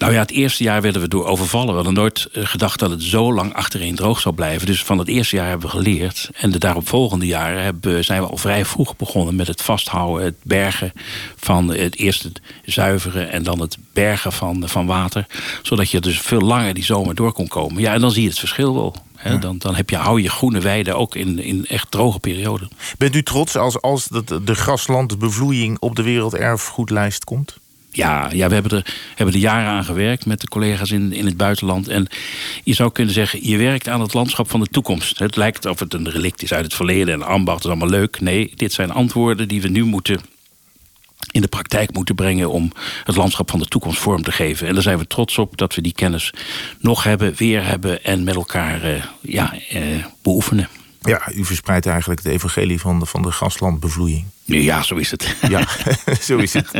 Nou ja, het eerste jaar werden we door overvallen. We hadden nooit eh, gedacht dat het zo lang achtereen droog zou blijven. Dus van het eerste jaar hebben we geleerd. En de daaropvolgende jaren hebben, zijn we al vrij vroeg begonnen met het vasthouden, het bergen van het eerst het zuiveren en dan het bergen van, van water. Zodat je dus veel langer die zomer door kon komen. Ja, en dan zie je het verschil wel. Dan, dan heb je, hou je groene weiden ook in, in echt droge perioden. Bent u trots als, als dat de graslandbevloeiing op de werelderfgoedlijst komt? Ja, ja we hebben er, hebben er jaren aan gewerkt met de collega's in, in het buitenland. En je zou kunnen zeggen, je werkt aan het landschap van de toekomst. Het lijkt of het een relict is uit het verleden en ambacht is allemaal leuk. Nee, dit zijn antwoorden die we nu moeten in de praktijk moeten brengen om het landschap van de toekomst vorm te geven. En daar zijn we trots op dat we die kennis nog hebben, weer hebben en met elkaar eh, ja, eh, beoefenen. Ja, u verspreidt eigenlijk het evangelie van de, van de graslandbevloeiing. Ja, zo is het. Ja, zo is het.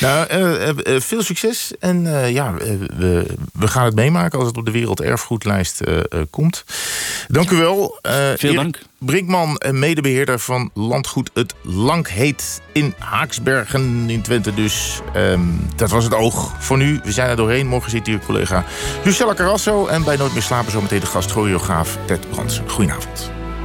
nou, eh, eh, eh, veel succes. En ja, we, we gaan het meemaken als het op de werelderfgoedlijst komt. Dank u wel. Veel dank. Brinkman, medebeheerder van landgoed Het Langheet in Haaksbergen in Twente dus. Ehm, dat was het oog voor nu. We zijn er doorheen. Morgen zit hier collega Lucella Carrasso. En bij Nooit meer slapen zometeen de gast choreograaf Ted Bransen. Goedenavond.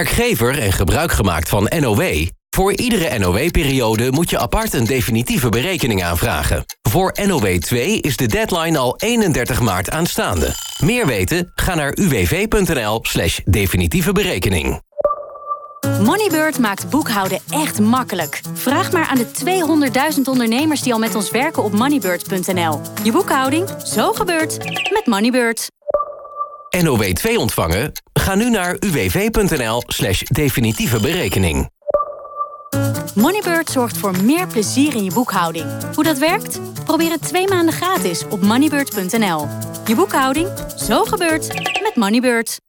Werkgever en gebruik gemaakt van NOW? Voor iedere NOW-periode moet je apart een definitieve berekening aanvragen. Voor NOW 2 is de deadline al 31 maart aanstaande. Meer weten? Ga naar uwv.nl slash definitieve berekening. Moneybird maakt boekhouden echt makkelijk. Vraag maar aan de 200.000 ondernemers die al met ons werken op moneybird.nl. Je boekhouding, zo gebeurt, met Moneybird. NOW 2 ontvangen? Ga nu naar uwv.nl slash definitieve berekening. Moneybird zorgt voor meer plezier in je boekhouding. Hoe dat werkt? Probeer het twee maanden gratis op moneybird.nl. Je boekhouding, zo gebeurt, met Moneybird.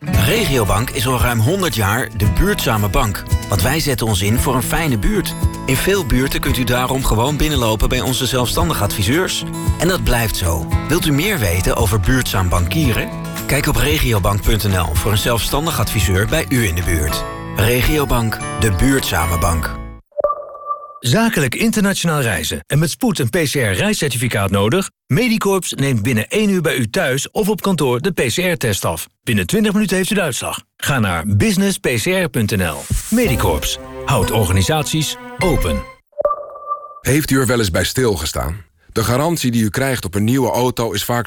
Regiobank is al ruim 100 jaar de buurtzame bank. Want wij zetten ons in voor een fijne buurt. In veel buurten kunt u daarom gewoon binnenlopen bij onze zelfstandig adviseurs. En dat blijft zo. Wilt u meer weten over buurtzaam bankieren? Kijk op regiobank.nl voor een zelfstandig adviseur bij u in de buurt. Regiobank, de buurtzame bank. Zakelijk internationaal reizen en met spoed een PCR-reiscertificaat nodig? Medicorps neemt binnen 1 uur bij u thuis of op kantoor de PCR-test af. Binnen 20 minuten heeft u de uitslag. Ga naar businesspcr.nl. Medicorps houdt organisaties open. Heeft u er wel eens bij stilgestaan? De garantie die u krijgt op een nieuwe auto is vaak